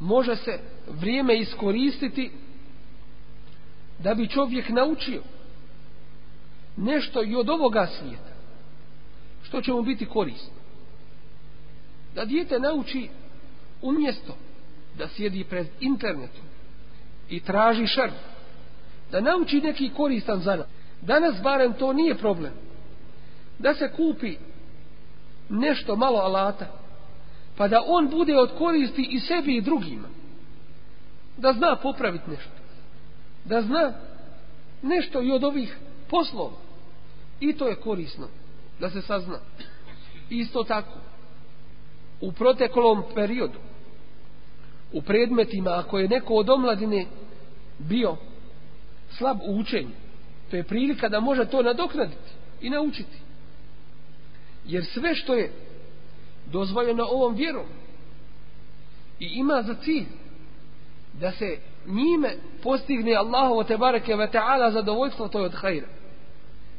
može se vrijeme iskoristiti da bi čovjek naučio nešto i od ovoga svijeta što će mu biti korisno. Da dijete nauči umjesto da sjedi pred internetom i traži šar da nauči neki koristan zanat danas barem to nije problem. Da se kupi nešto malo alata pa da on bude od koristi i sebi i drugima. Da zna popraviti nešto. Da zna nešto i od ovih poslova. I to je korisno da se sazna. Isto tako u proteklom periodu u predmetima ako je neko od omladine bio slab u učenju to je prilika da može to nadoknaditi i naučiti. Jer sve što je dozvoljeno ovom vjerom i ima za cilj da se njime postigne Allahovo te bareke ve ta'ala zadovoljstvo to je od hajra.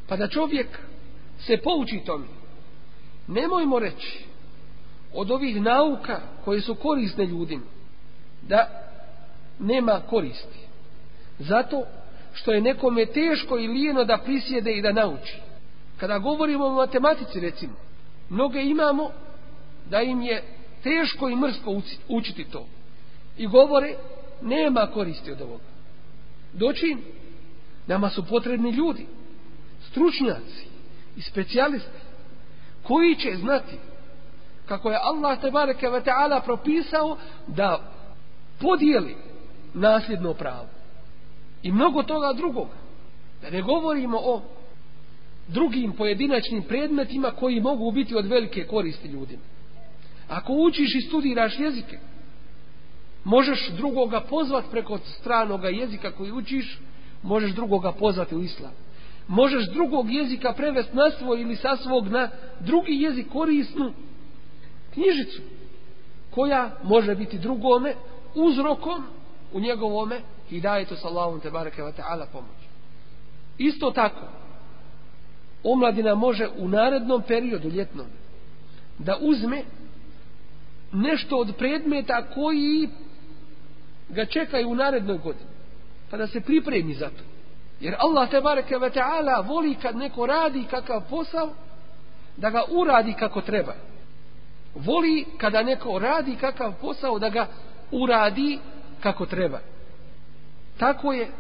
Pa da čovjek se pouči tome. Nemojmo reći od ovih nauka koje su korisne ljudima da nema koristi. Zato što je nekome teško i lijeno da prisjede i da nauči. Kada govorimo o matematici recimo mnoge imamo da im je teško i mrsko učiti to. I govore nema koristi od ovoga. Doći nama su potrebni ljudi stručnjaci i specijalisti koji će znati kako je Allah te bareke ve taala propisao da podijeli nasljedno pravo i mnogo toga drugoga. Da ne govorimo o drugim pojedinačnim predmetima koji mogu biti od velike koristi ljudima. Ako učiš i studiraš jezike možeš drugoga pozvat preko stranoga jezika koji učiš možeš drugoga pozvati u islam. Možeš drugog jezika prevesti na svoj ili sa svog na drugi jezik korisnu knjižicu koja može biti drugome uzrokom u njegovome i daje to sa Allahom te barake wa ta'ala pomoć. Isto tako omladina može u narednom periodu ljetnom da uzme nešto od predmeta koji ga čekaju u narednoj godini pa da se pripremi za to. Jer Allah te bareke ve taala voli kad neko radi kakav posao da ga uradi kako treba. Voli kada neko radi kakav posao da ga uradi kako treba tako je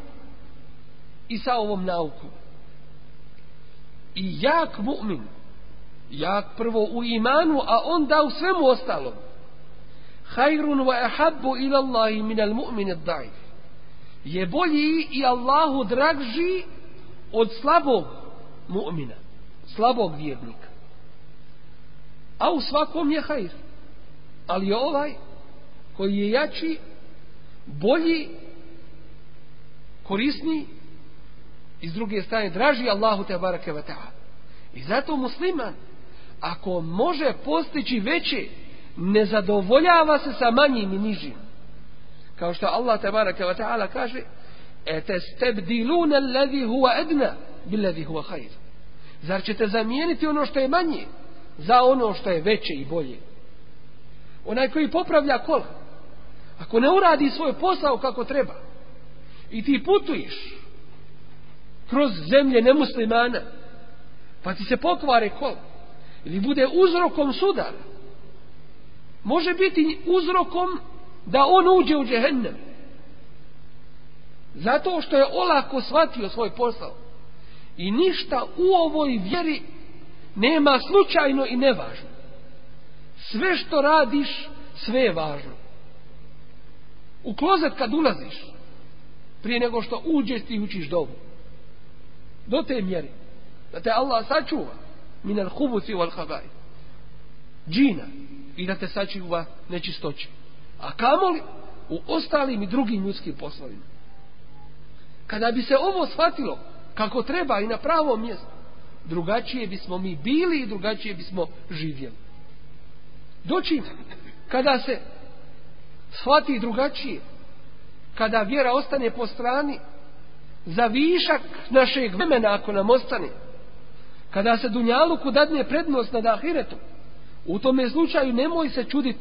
i sa ovom naukom. I jak mu'min jak prvo u imanu a onda u svemu ostalom hajrun wa ahabbu ila Allahi min al mu'min ad daif. Je bolji i Allahu dragži od slabog mu'mina slabog vjernika. A u svakom je hajr ali je ovaj koji je jači bolji korisni i s druge strane draži Allahu te barake i zato musliman ako može postići veće ne zadovoljava se sa manjim i nižim. Kao što Allah te barake ta'ala kaže ete stebdiluna alladhi huwa edna billadhi huwa khair zar ćete zamijeniti ono što je manje za ono što je veće i bolje? Onaj koji popravlja kola ako ne uradi svoj posao kako treba i ti putuješ kroz zemlje nemuslimana pa ti se pokvare kol ili bude uzrokom sudara. Može biti uzrokom da on uđe u džehennem. Zato što je olako shvatio svoj posao. I ništa u ovoj vjeri nema slučajno i nevažno. Sve što radiš sve je važno. U klozet kad ulaziš prije nego što uđeš ti učiš dobu do te mjere. Da te Allah sačuva. Min al wal habaj džina. I da te sačuva nečistoće. A kamoli u ostalim i drugim ljudskim poslovima. Kada bi se ovo shvatilo kako treba i na pravom mjestu drugačije bismo mi bili i drugačije bismo živjeli. Doći kada se shvati drugačije kada vjera ostane po strani za višak našeg vremena ako nam ostane. Kada se dunjaluku dadne prednost nad ahiretom u tome slučaju nemoj se čuditi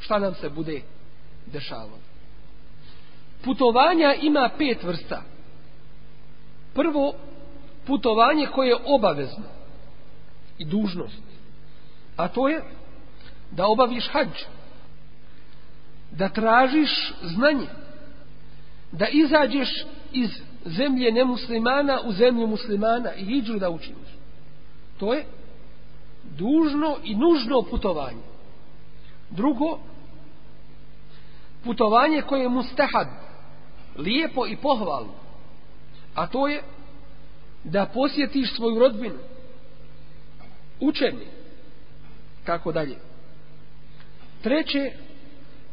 šta nam se bude dešavalo. Putovanja ima pet vrsta. Prvo putovanje koje je obavezno i dužnost a to je da obaviš hađ da tražiš znanje da izađeš iz zemlje nemuslimana u zemlju muslimana i iđu da učiniš. To je dužno i nužno putovanje. Drugo, putovanje koje je mustahad, lijepo i pohvalno, a to je da posjetiš svoju rodbinu, učeni, kako dalje. Treće,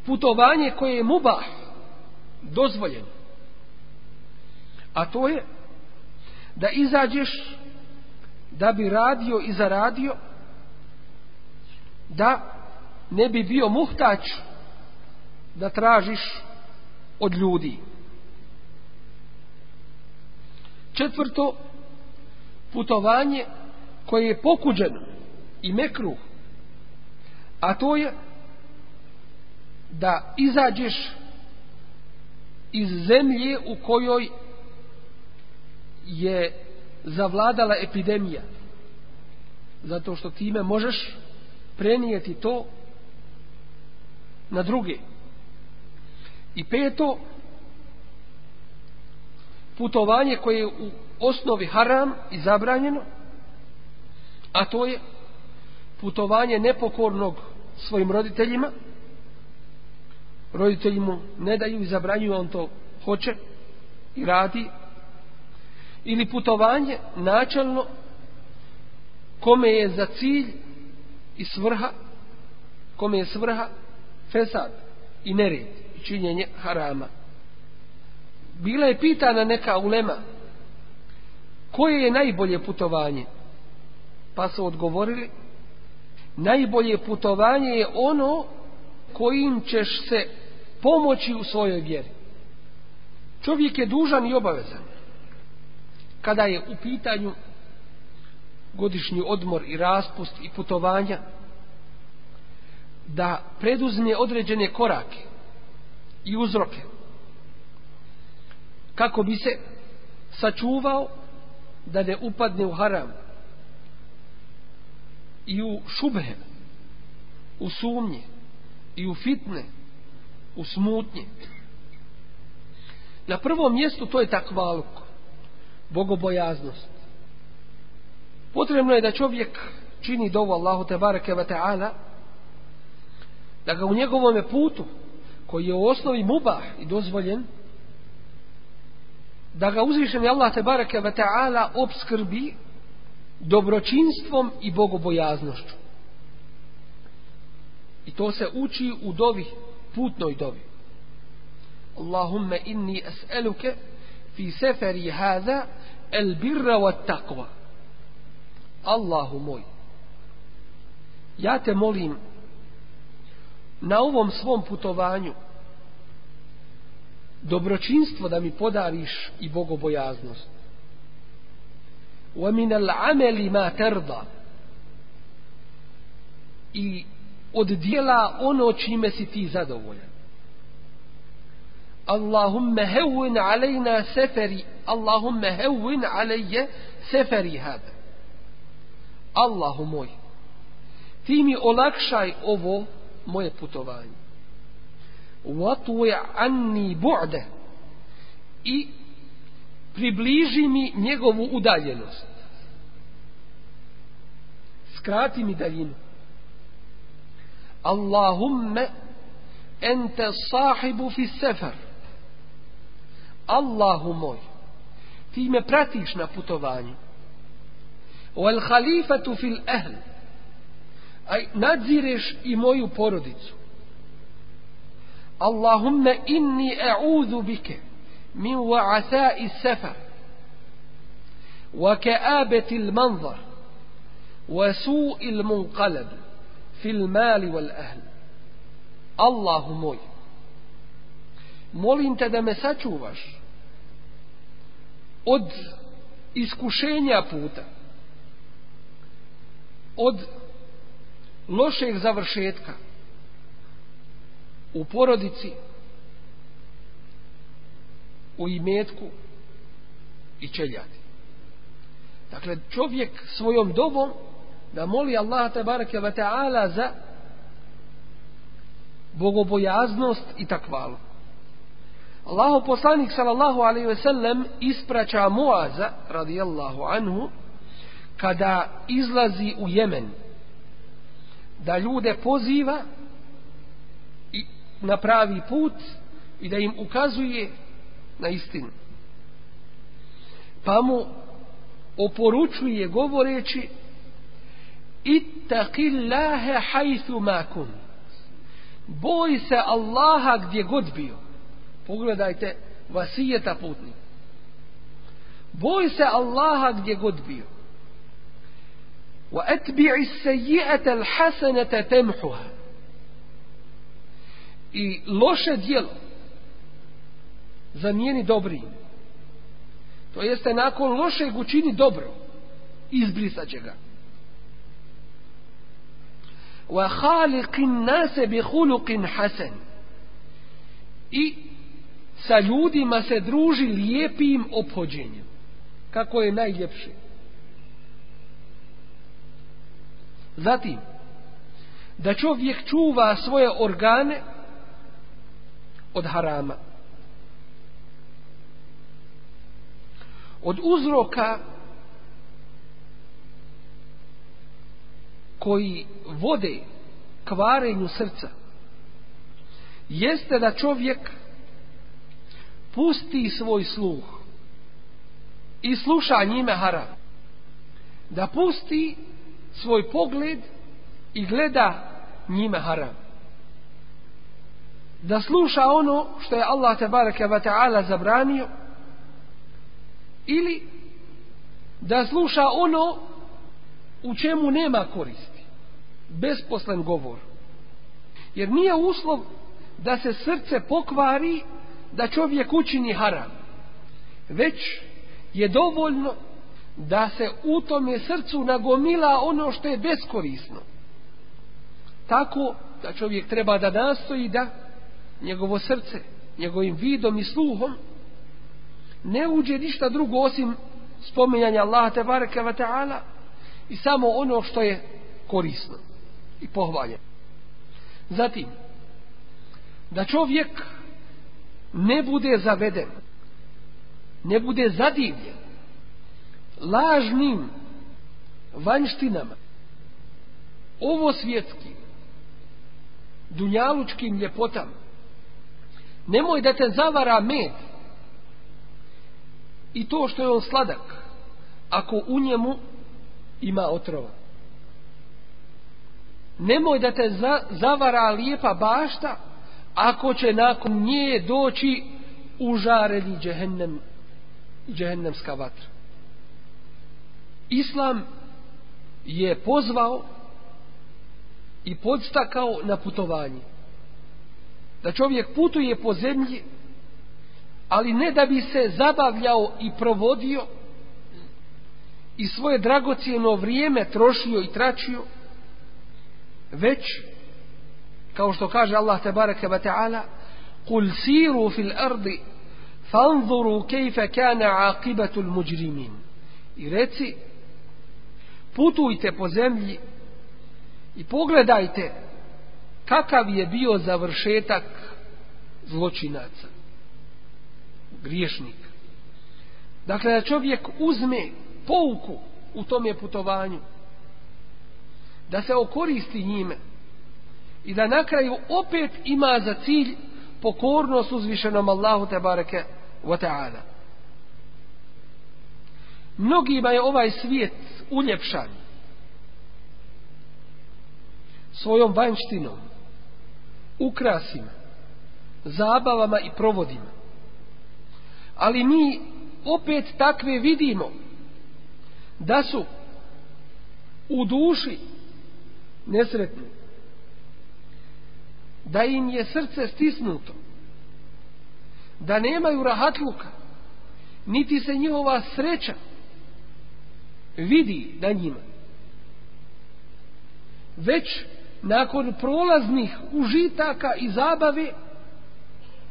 putovanje koje je mubah, dozvoljeno. A to je da izađeš da bi radio i zaradio da ne bi bio muhtač da tražiš od ljudi. Četvrto, putovanje koje je pokuđeno i mekruh, a to je da izađeš iz zemlje u kojoj je zavladala epidemija. Zato što time možeš prenijeti to na druge. I peto, putovanje koje je u osnovi haram i zabranjeno, a to je putovanje nepokornog svojim roditeljima, roditelji mu ne daju i zabranjuju, on to hoće i radi. Ili putovanje načelno kome je za cilj i svrha, kome je svrha fesad i nered i činjenje harama. Bila je pitana neka ulema koje je najbolje putovanje? Pa su odgovorili najbolje putovanje je ono kojim ćeš se pomoći u svojoj vjeri. Čovjek je dužan i obavezan kada je u pitanju godišnji odmor i raspust i putovanja, da preduzme određene korake i uzroke kako bi se sačuvao da ne upadne u haram i u šubhe u sumnje i u fitne u smutnje na prvom mjestu to je takvaluk bogobojaznost potrebno je da čovjek čini dovu Allahu te bareke ve taala da ga u njegovom putu koji je u osnovi mubah i dozvoljen da ga uzvišeni Allah te bareke ve taala obskrbi dobročinstvom i bogobojaznošću. I to se uči u dovi, putnoj dovi. Allahumme inni es'eluke fi seferi hada el birra wa takva. Allahu moj, ja te molim na ovom svom putovanju dobročinstvo da mi podariš i bogobojaznost. Wa min al-amali ma tarda. I od dijela ono čime si ti zadovoljan. Allahumma hewin alejna seferi Allahumma hewin aleje seferi hada. Allahu moj, ti mi olakšaj ovo moje putovanje. Watuj anni bu'de i približi mi njegovu udaljenost. Skrati mi daljinu. اللهم أنت صاحب في السفر. الله موي. في ما براتيش نا والخليفة في الأهل أي نادزيرش إي مويو بوروديتسو اللهم إني أعوذ بك من وعثاء السفر وكآبة المنظر وسوء المنقلب fil mali wal ahl. Allahu moj, molim te da me sačuvaš od iskušenja puta, od lošeg završetka u porodici, u imetku i čeljati. Dakle, čovjek svojom dobom da moli Allah te barake wa ta'ala za bogobojaznost i takvalu. Allahu poslanik sallallahu alaihi sellem ispraća Muaza radijallahu anhu kada izlazi u Jemen da ljude poziva i na pravi put i da im ukazuje na istinu. Pa mu oporučuje govoreći ittaqillaha haythu ma kun. Boj se Allaha gdje god bio. Pogledajte vasijeta putnik. Boj se Allaha gdje god bio. Wa atbi'i as-sayyi'ata al-hasanata tamhuha. I loše djelo zamijeni dobrim. To jeste nakon lošeg učini dobro. Izbrisat će ga. Nase bi khuluqin hasan. I sa ljudima se druži lijepim ophođenjem. Kako je najljepše. Zatim, da čovjek čuva svoje organe od harama. od uzroka koji vode kvarenju srca jeste da čovjek pusti svoj sluh i sluša njime haram. Da pusti svoj pogled i gleda njime haram. Da sluša ono što je Allah te bareke ve taala zabranio ili da sluša ono u čemu nema koristi besposlen govor jer nije uslov da se srce pokvari da čovjek učini haram već je dovoljno da se u tome srcu nagomila ono što je beskorisno. Tako da čovjek treba da nastoji da njegovo srce, njegovim vidom i sluhom ne uđe ništa drugo osim spominjanja Allaha te bareke ve taala i samo ono što je korisno i pohvaljeno. Zatim da čovjek ne bude zaveden, ne bude zadivljen lažnim vanjštinama, ovo svjetskim, dunjalučkim ljepotama. Nemoj da te zavara med i to što je on sladak, ako u njemu ima otrova. Nemoj da te za, zavara lijepa bašta, ako će nakon nje doći užareni džehennem, džehennemska vatra. Islam je pozvao i podstakao na putovanje. Da čovjek putuje po zemlji, ali ne da bi se zabavljao i provodio i svoje dragocijeno vrijeme trošio i tračio, već, kao što kaže Allah tabaraka wa ta'ala, قل سيروا في الأرض فانظروا كيف كان عاقبة المجرمين i reci putujte po zemlji i pogledajte kakav je bio završetak zločinaca griješnika dakle da čovjek uzme pouku u tom je putovanju. Da se okoristi njime. I da na kraju opet ima za cilj pokornost uzvišenom Allahu te bareke wa ta'ala. Mnogima je ovaj svijet uljepšan svojom vanjštinom, ukrasima, zabavama i provodima. Ali mi opet takve vidimo da su u duši nesretni. Da im je srce stisnuto. Da nemaju rahatluka. Niti se njihova sreća vidi na njima. Već nakon prolaznih užitaka i zabave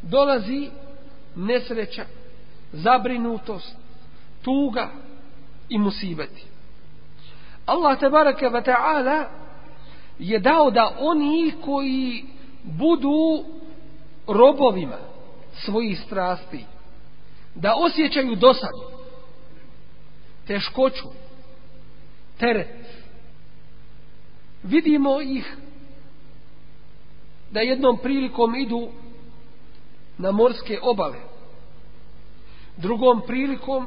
dolazi nesreća, zabrinutost, tuga i musibeti. Allah tebareke ve ta'ala je dao da oni koji budu robovima svojih strasti, da osjećaju dosadu, teškoću, teret, vidimo ih da jednom prilikom idu na morske obale drugom prilikom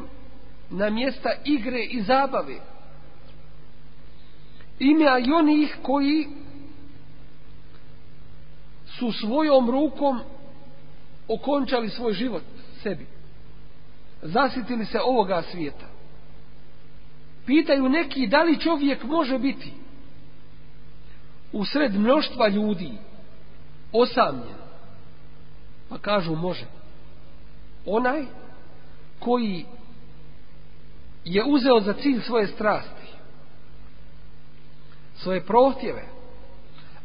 na mjesta igre i zabave. Ima i onih koji su svojom rukom okončali svoj život sebi. Zasitili se ovoga svijeta. Pitaju neki da li čovjek može biti u sred mnoštva ljudi osamljen. Pa kažu može. Onaj koji je uzeo za cilj svoje strasti svoje prohtjeve.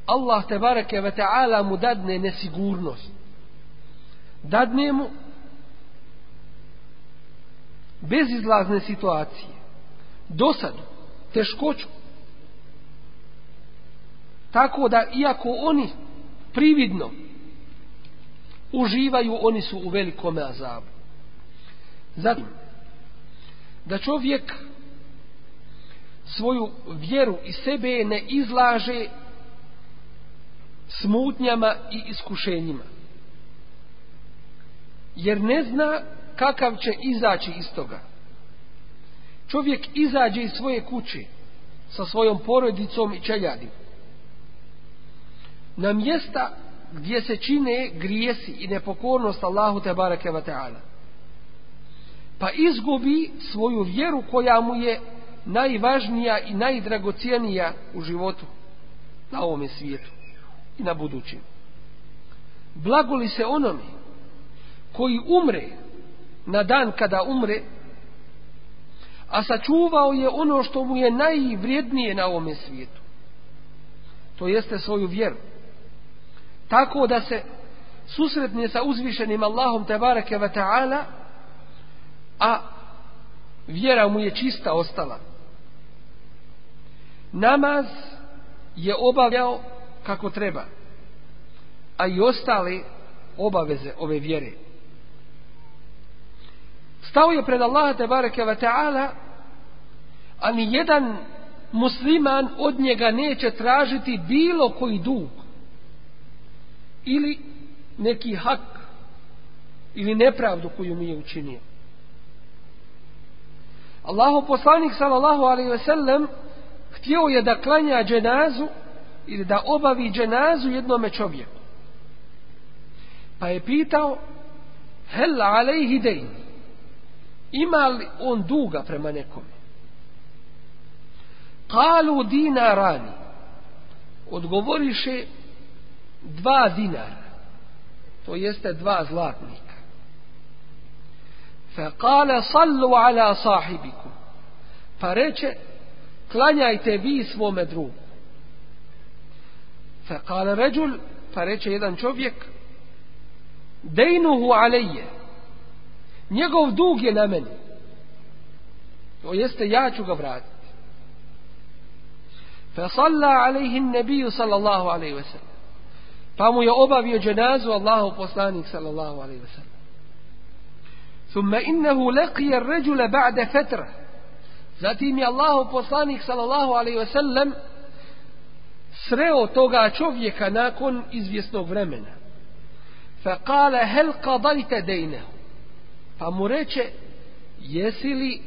Allah te bareke ve ta'ala mu dadne nesigurnost. Dadne mu bezizlazne situacije dosadu teškoću. Tako da, iako oni prividno uživaju, oni su u velikome azabu. Zatim, da čovjek svoju vjeru i sebe ne izlaže smutnjama i iskušenjima. Jer ne zna kakav će izaći iz toga. Čovjek izađe iz svoje kuće sa svojom porodicom i čeljadim na mjesta gdje se čine grijesi i nepokornost Allahu te bareke ve taala pa izgubi svoju vjeru koja mu je najvažnija i najdragocijenija u životu na ovom svijetu i na budućem blagoli se onome koji umre na dan kada umre a sačuvao je ono što mu je najvrijednije na ovome svijetu. To jeste svoju vjeru. Tako da se susretne sa uzvišenim Allahom tebareke ve ta'ala, a vjera mu je čista ostala. Namaz je obavljao kako treba, a i ostale obaveze ove vjere. Stao je pred Allaha te bareke ve ta'ala, a ni jedan musliman od njega neće tražiti bilo koji dug ili neki hak ili nepravdu koju mi je učinio. Allahu poslanik sallallahu alaihi ve sellem htio je da klanja dženazu ili da obavi dženazu jednome čovjeku. Pa je pitao hel alejhi dejn ima li on duga prema nekome? Kalu dinarani odgovoriše dva dinara to jeste dva zlatnika fa kale sallu ala sahibikum. Pa reče klanjajte vi svome drugu. Fa kale ređul pa reče jedan čovjek dejnuhu alejje. Njegov dug je na meni. To jeste ja ću ga vratiti. Fa salla alejhi nebiju sallallahu alejhi ve sellem. Pa mu je obavio dženazu Allahu poslanik sallallahu alejhi ve sellem ثم إنه لقي الرجل بعد فترة zatim je Allahu poslanik sallallahu alejhi ve sellem sreo toga čovjeka nakon izvjesnog vremena fa kale hel qadajte dejnehu pa mu reče jesi li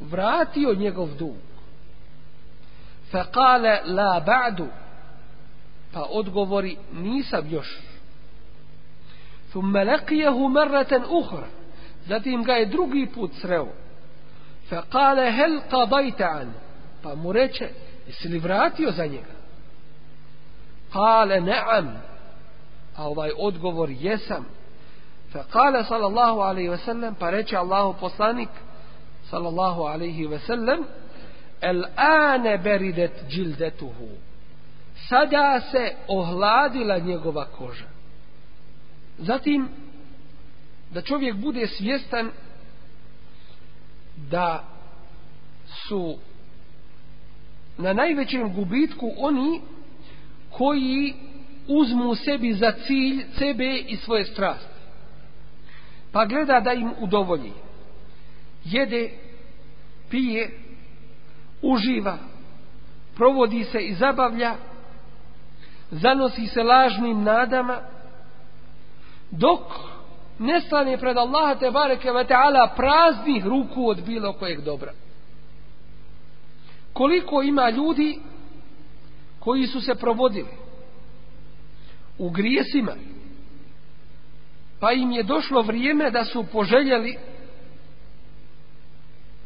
vratio njegov dug fa kale la ba'du pa odgovori nisam još thumma laqiyahu marratan ukhra zatim ga je drugi put sreo. Fa kale hel qadajte an? Pa mu reče jesi li vratio za njega? Kale na'am. A ovaj odgovor jesam. Fa kale sallallahu alaihi ve sellem pa reče Allahu poslanik sallallahu alaihi ve sellem el ane beridet džildetuhu. Sada se ohladila njegova koža. Zatim da čovjek bude svjestan da su na najvećem gubitku oni koji uzmu sebi za cilj sebe i svoje strasti. Pa gleda da im udovolji. Jede, pije, uživa, provodi se i zabavlja, zanosi se lažnim nadama, dok ne stane pred Allaha te bareke ve ta'ala praznih ruku od bilo kojeg dobra. Koliko ima ljudi koji su se provodili u grijesima pa im je došlo vrijeme da su poželjeli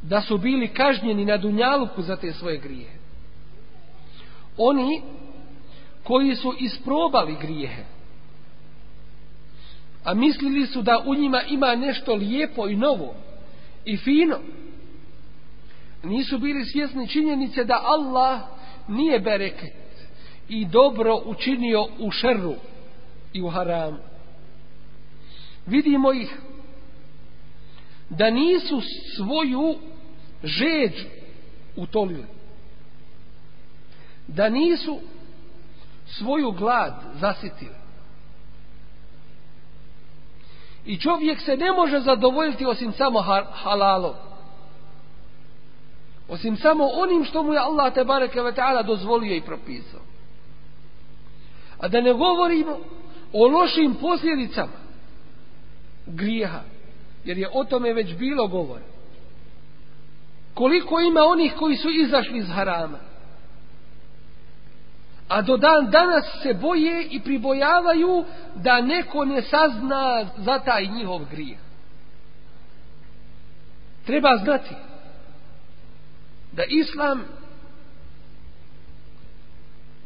da su bili kažnjeni na dunjaluku za te svoje grije oni koji su isprobali grijehe a mislili su da u njima ima nešto lijepo i novo i fino nisu bili svjesni činjenice da Allah nije bereket i dobro učinio u šerru i u haramu. Vidimo ih da nisu svoju žeđ utolili. Da nisu svoju glad zasitili. I čovjek se ne može zadovoljiti osim samo halalom. Osim samo onim što mu je Allah te bareke ve taala dozvolio i propisao. A da ne govorimo o lošim posljedicama grijeha. Jer je o tome već bilo govor. Koliko ima onih koji su izašli iz harama. A do dan danas se boje i pribojavaju da neko ne sazna za taj njihov grijeh. Treba znati da Islam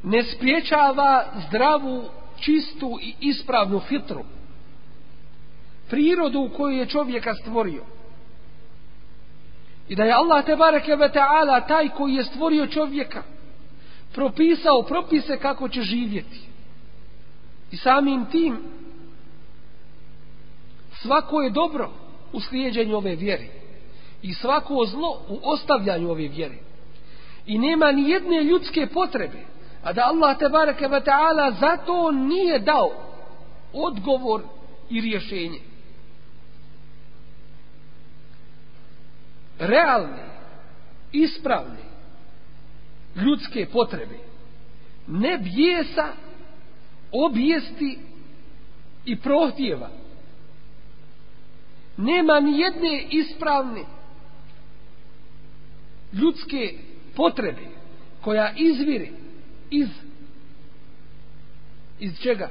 ne spriječava zdravu, čistu i ispravnu fitru. Prirodu u koju je čovjeka stvorio. I da je Allah te bareke ve ta'ala taj koji je stvorio čovjeka, propisao propise kako će živjeti. I samim tim svako je dobro u slijedjenju ove vjere i svako zlo u ostavljanju ove vjere. I nema ni jedne ljudske potrebe, a da Allah te bareke ve ta'ala zato nije dao odgovor i rješenje. Realne, ispravne, ljudske potrebe, ne bijesa, obijesti i prohtjeva. Nema ni jedne ispravne ljudske potrebe koja izvire iz iz čega?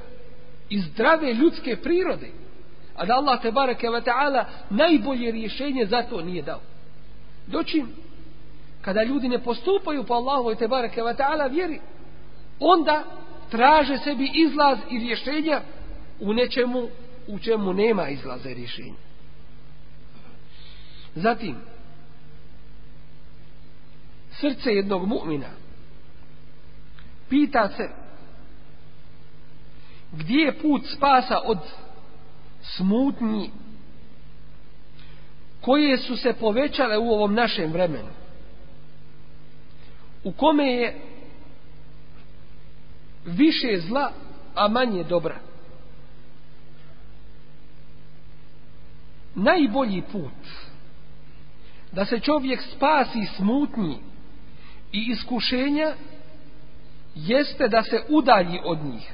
Iz zdrave ljudske prirode. A da Allah te bareke ve taala najbolje rješenje za to nije dao. Dočim kada ljudi ne postupaju po Allahu te bareke ve taala vjeri, onda traže sebi izlaz i rješenja u nečemu u čemu nema izlaza i rješenja. Zatim, srce jednog mu'mina pita se gdje je put spasa od smutnji koje su se povećale u ovom našem vremenu u kome je više zla a manje dobra najbolji put da se čovjek spasi smutnji i iskušenja jeste da se udalji od njih.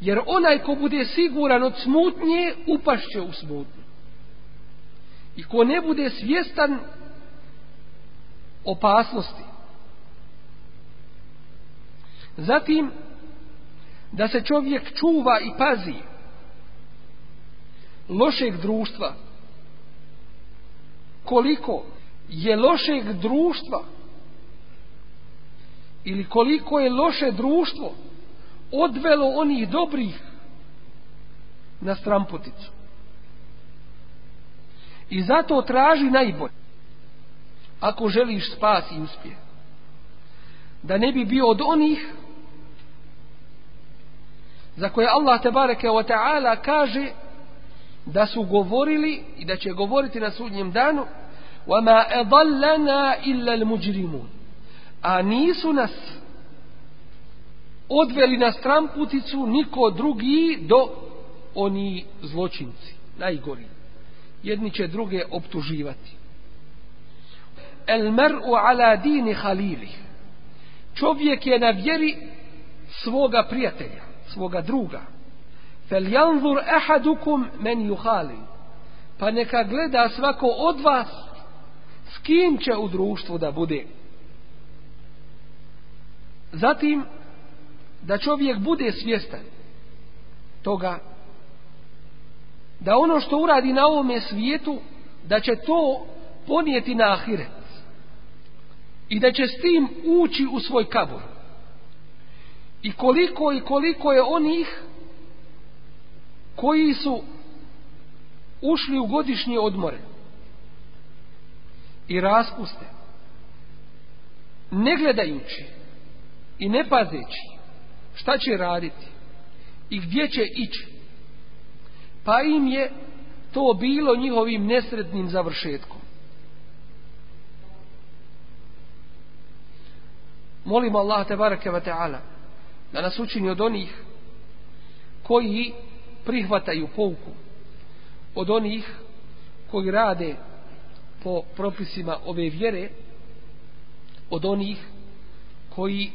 Jer onaj ko bude siguran od smutnje, upašće u smutnju. I ko ne bude svjestan opasnosti. Zatim, da se čovjek čuva i pazi lošeg društva. Koliko je lošeg društva ili koliko je loše društvo odvelo onih dobrih na stramputicu. I zato traži najbolje Ako želiš spas i uspjeh. Da ne bi bio od onih za koje Allah te bareke wa ta'ala kaže da su govorili i da će govoriti na sudnjem danu وَمَا أَضَلَّنَا إِلَّا الْمُجْرِمُونَ A nisu nas odveli na stramputicu niko drugi do oni zločinci, najgori. Jedni će druge optuživati. El mer'u ala dini halilih. Čovjek je na vjeri svoga prijatelja, svoga druga. Fel janzur ahadukum men. Pa neka gleda svako od vas s kim će u društvu da bude. Zatim, da čovjek bude svjestan toga da ono što uradi na ovome svijetu da će to ponijeti na ahiret i da će s tim ući u svoj kabur. I koliko i koliko je onih koji su ušli u godišnje odmore i raspuste ne gledajući i ne pazeći šta će raditi i gdje će ići pa im je to bilo njihovim nesretnim završetkom molimo Allah te barake wa ta'ala da nas učini od onih koji prihvataju pouku od onih koji rade po propisima ove vjere od onih koji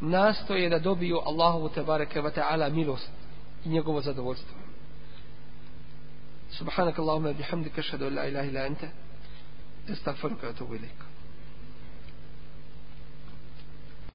nastoje da dobiju Allahovu tebareke wa ta'ala milost i njegovo zadovoljstvo. Subhanak Allahumma bihamdika ashhadu an la ilaha illa anta astaghfiruka wa atubu ilaik.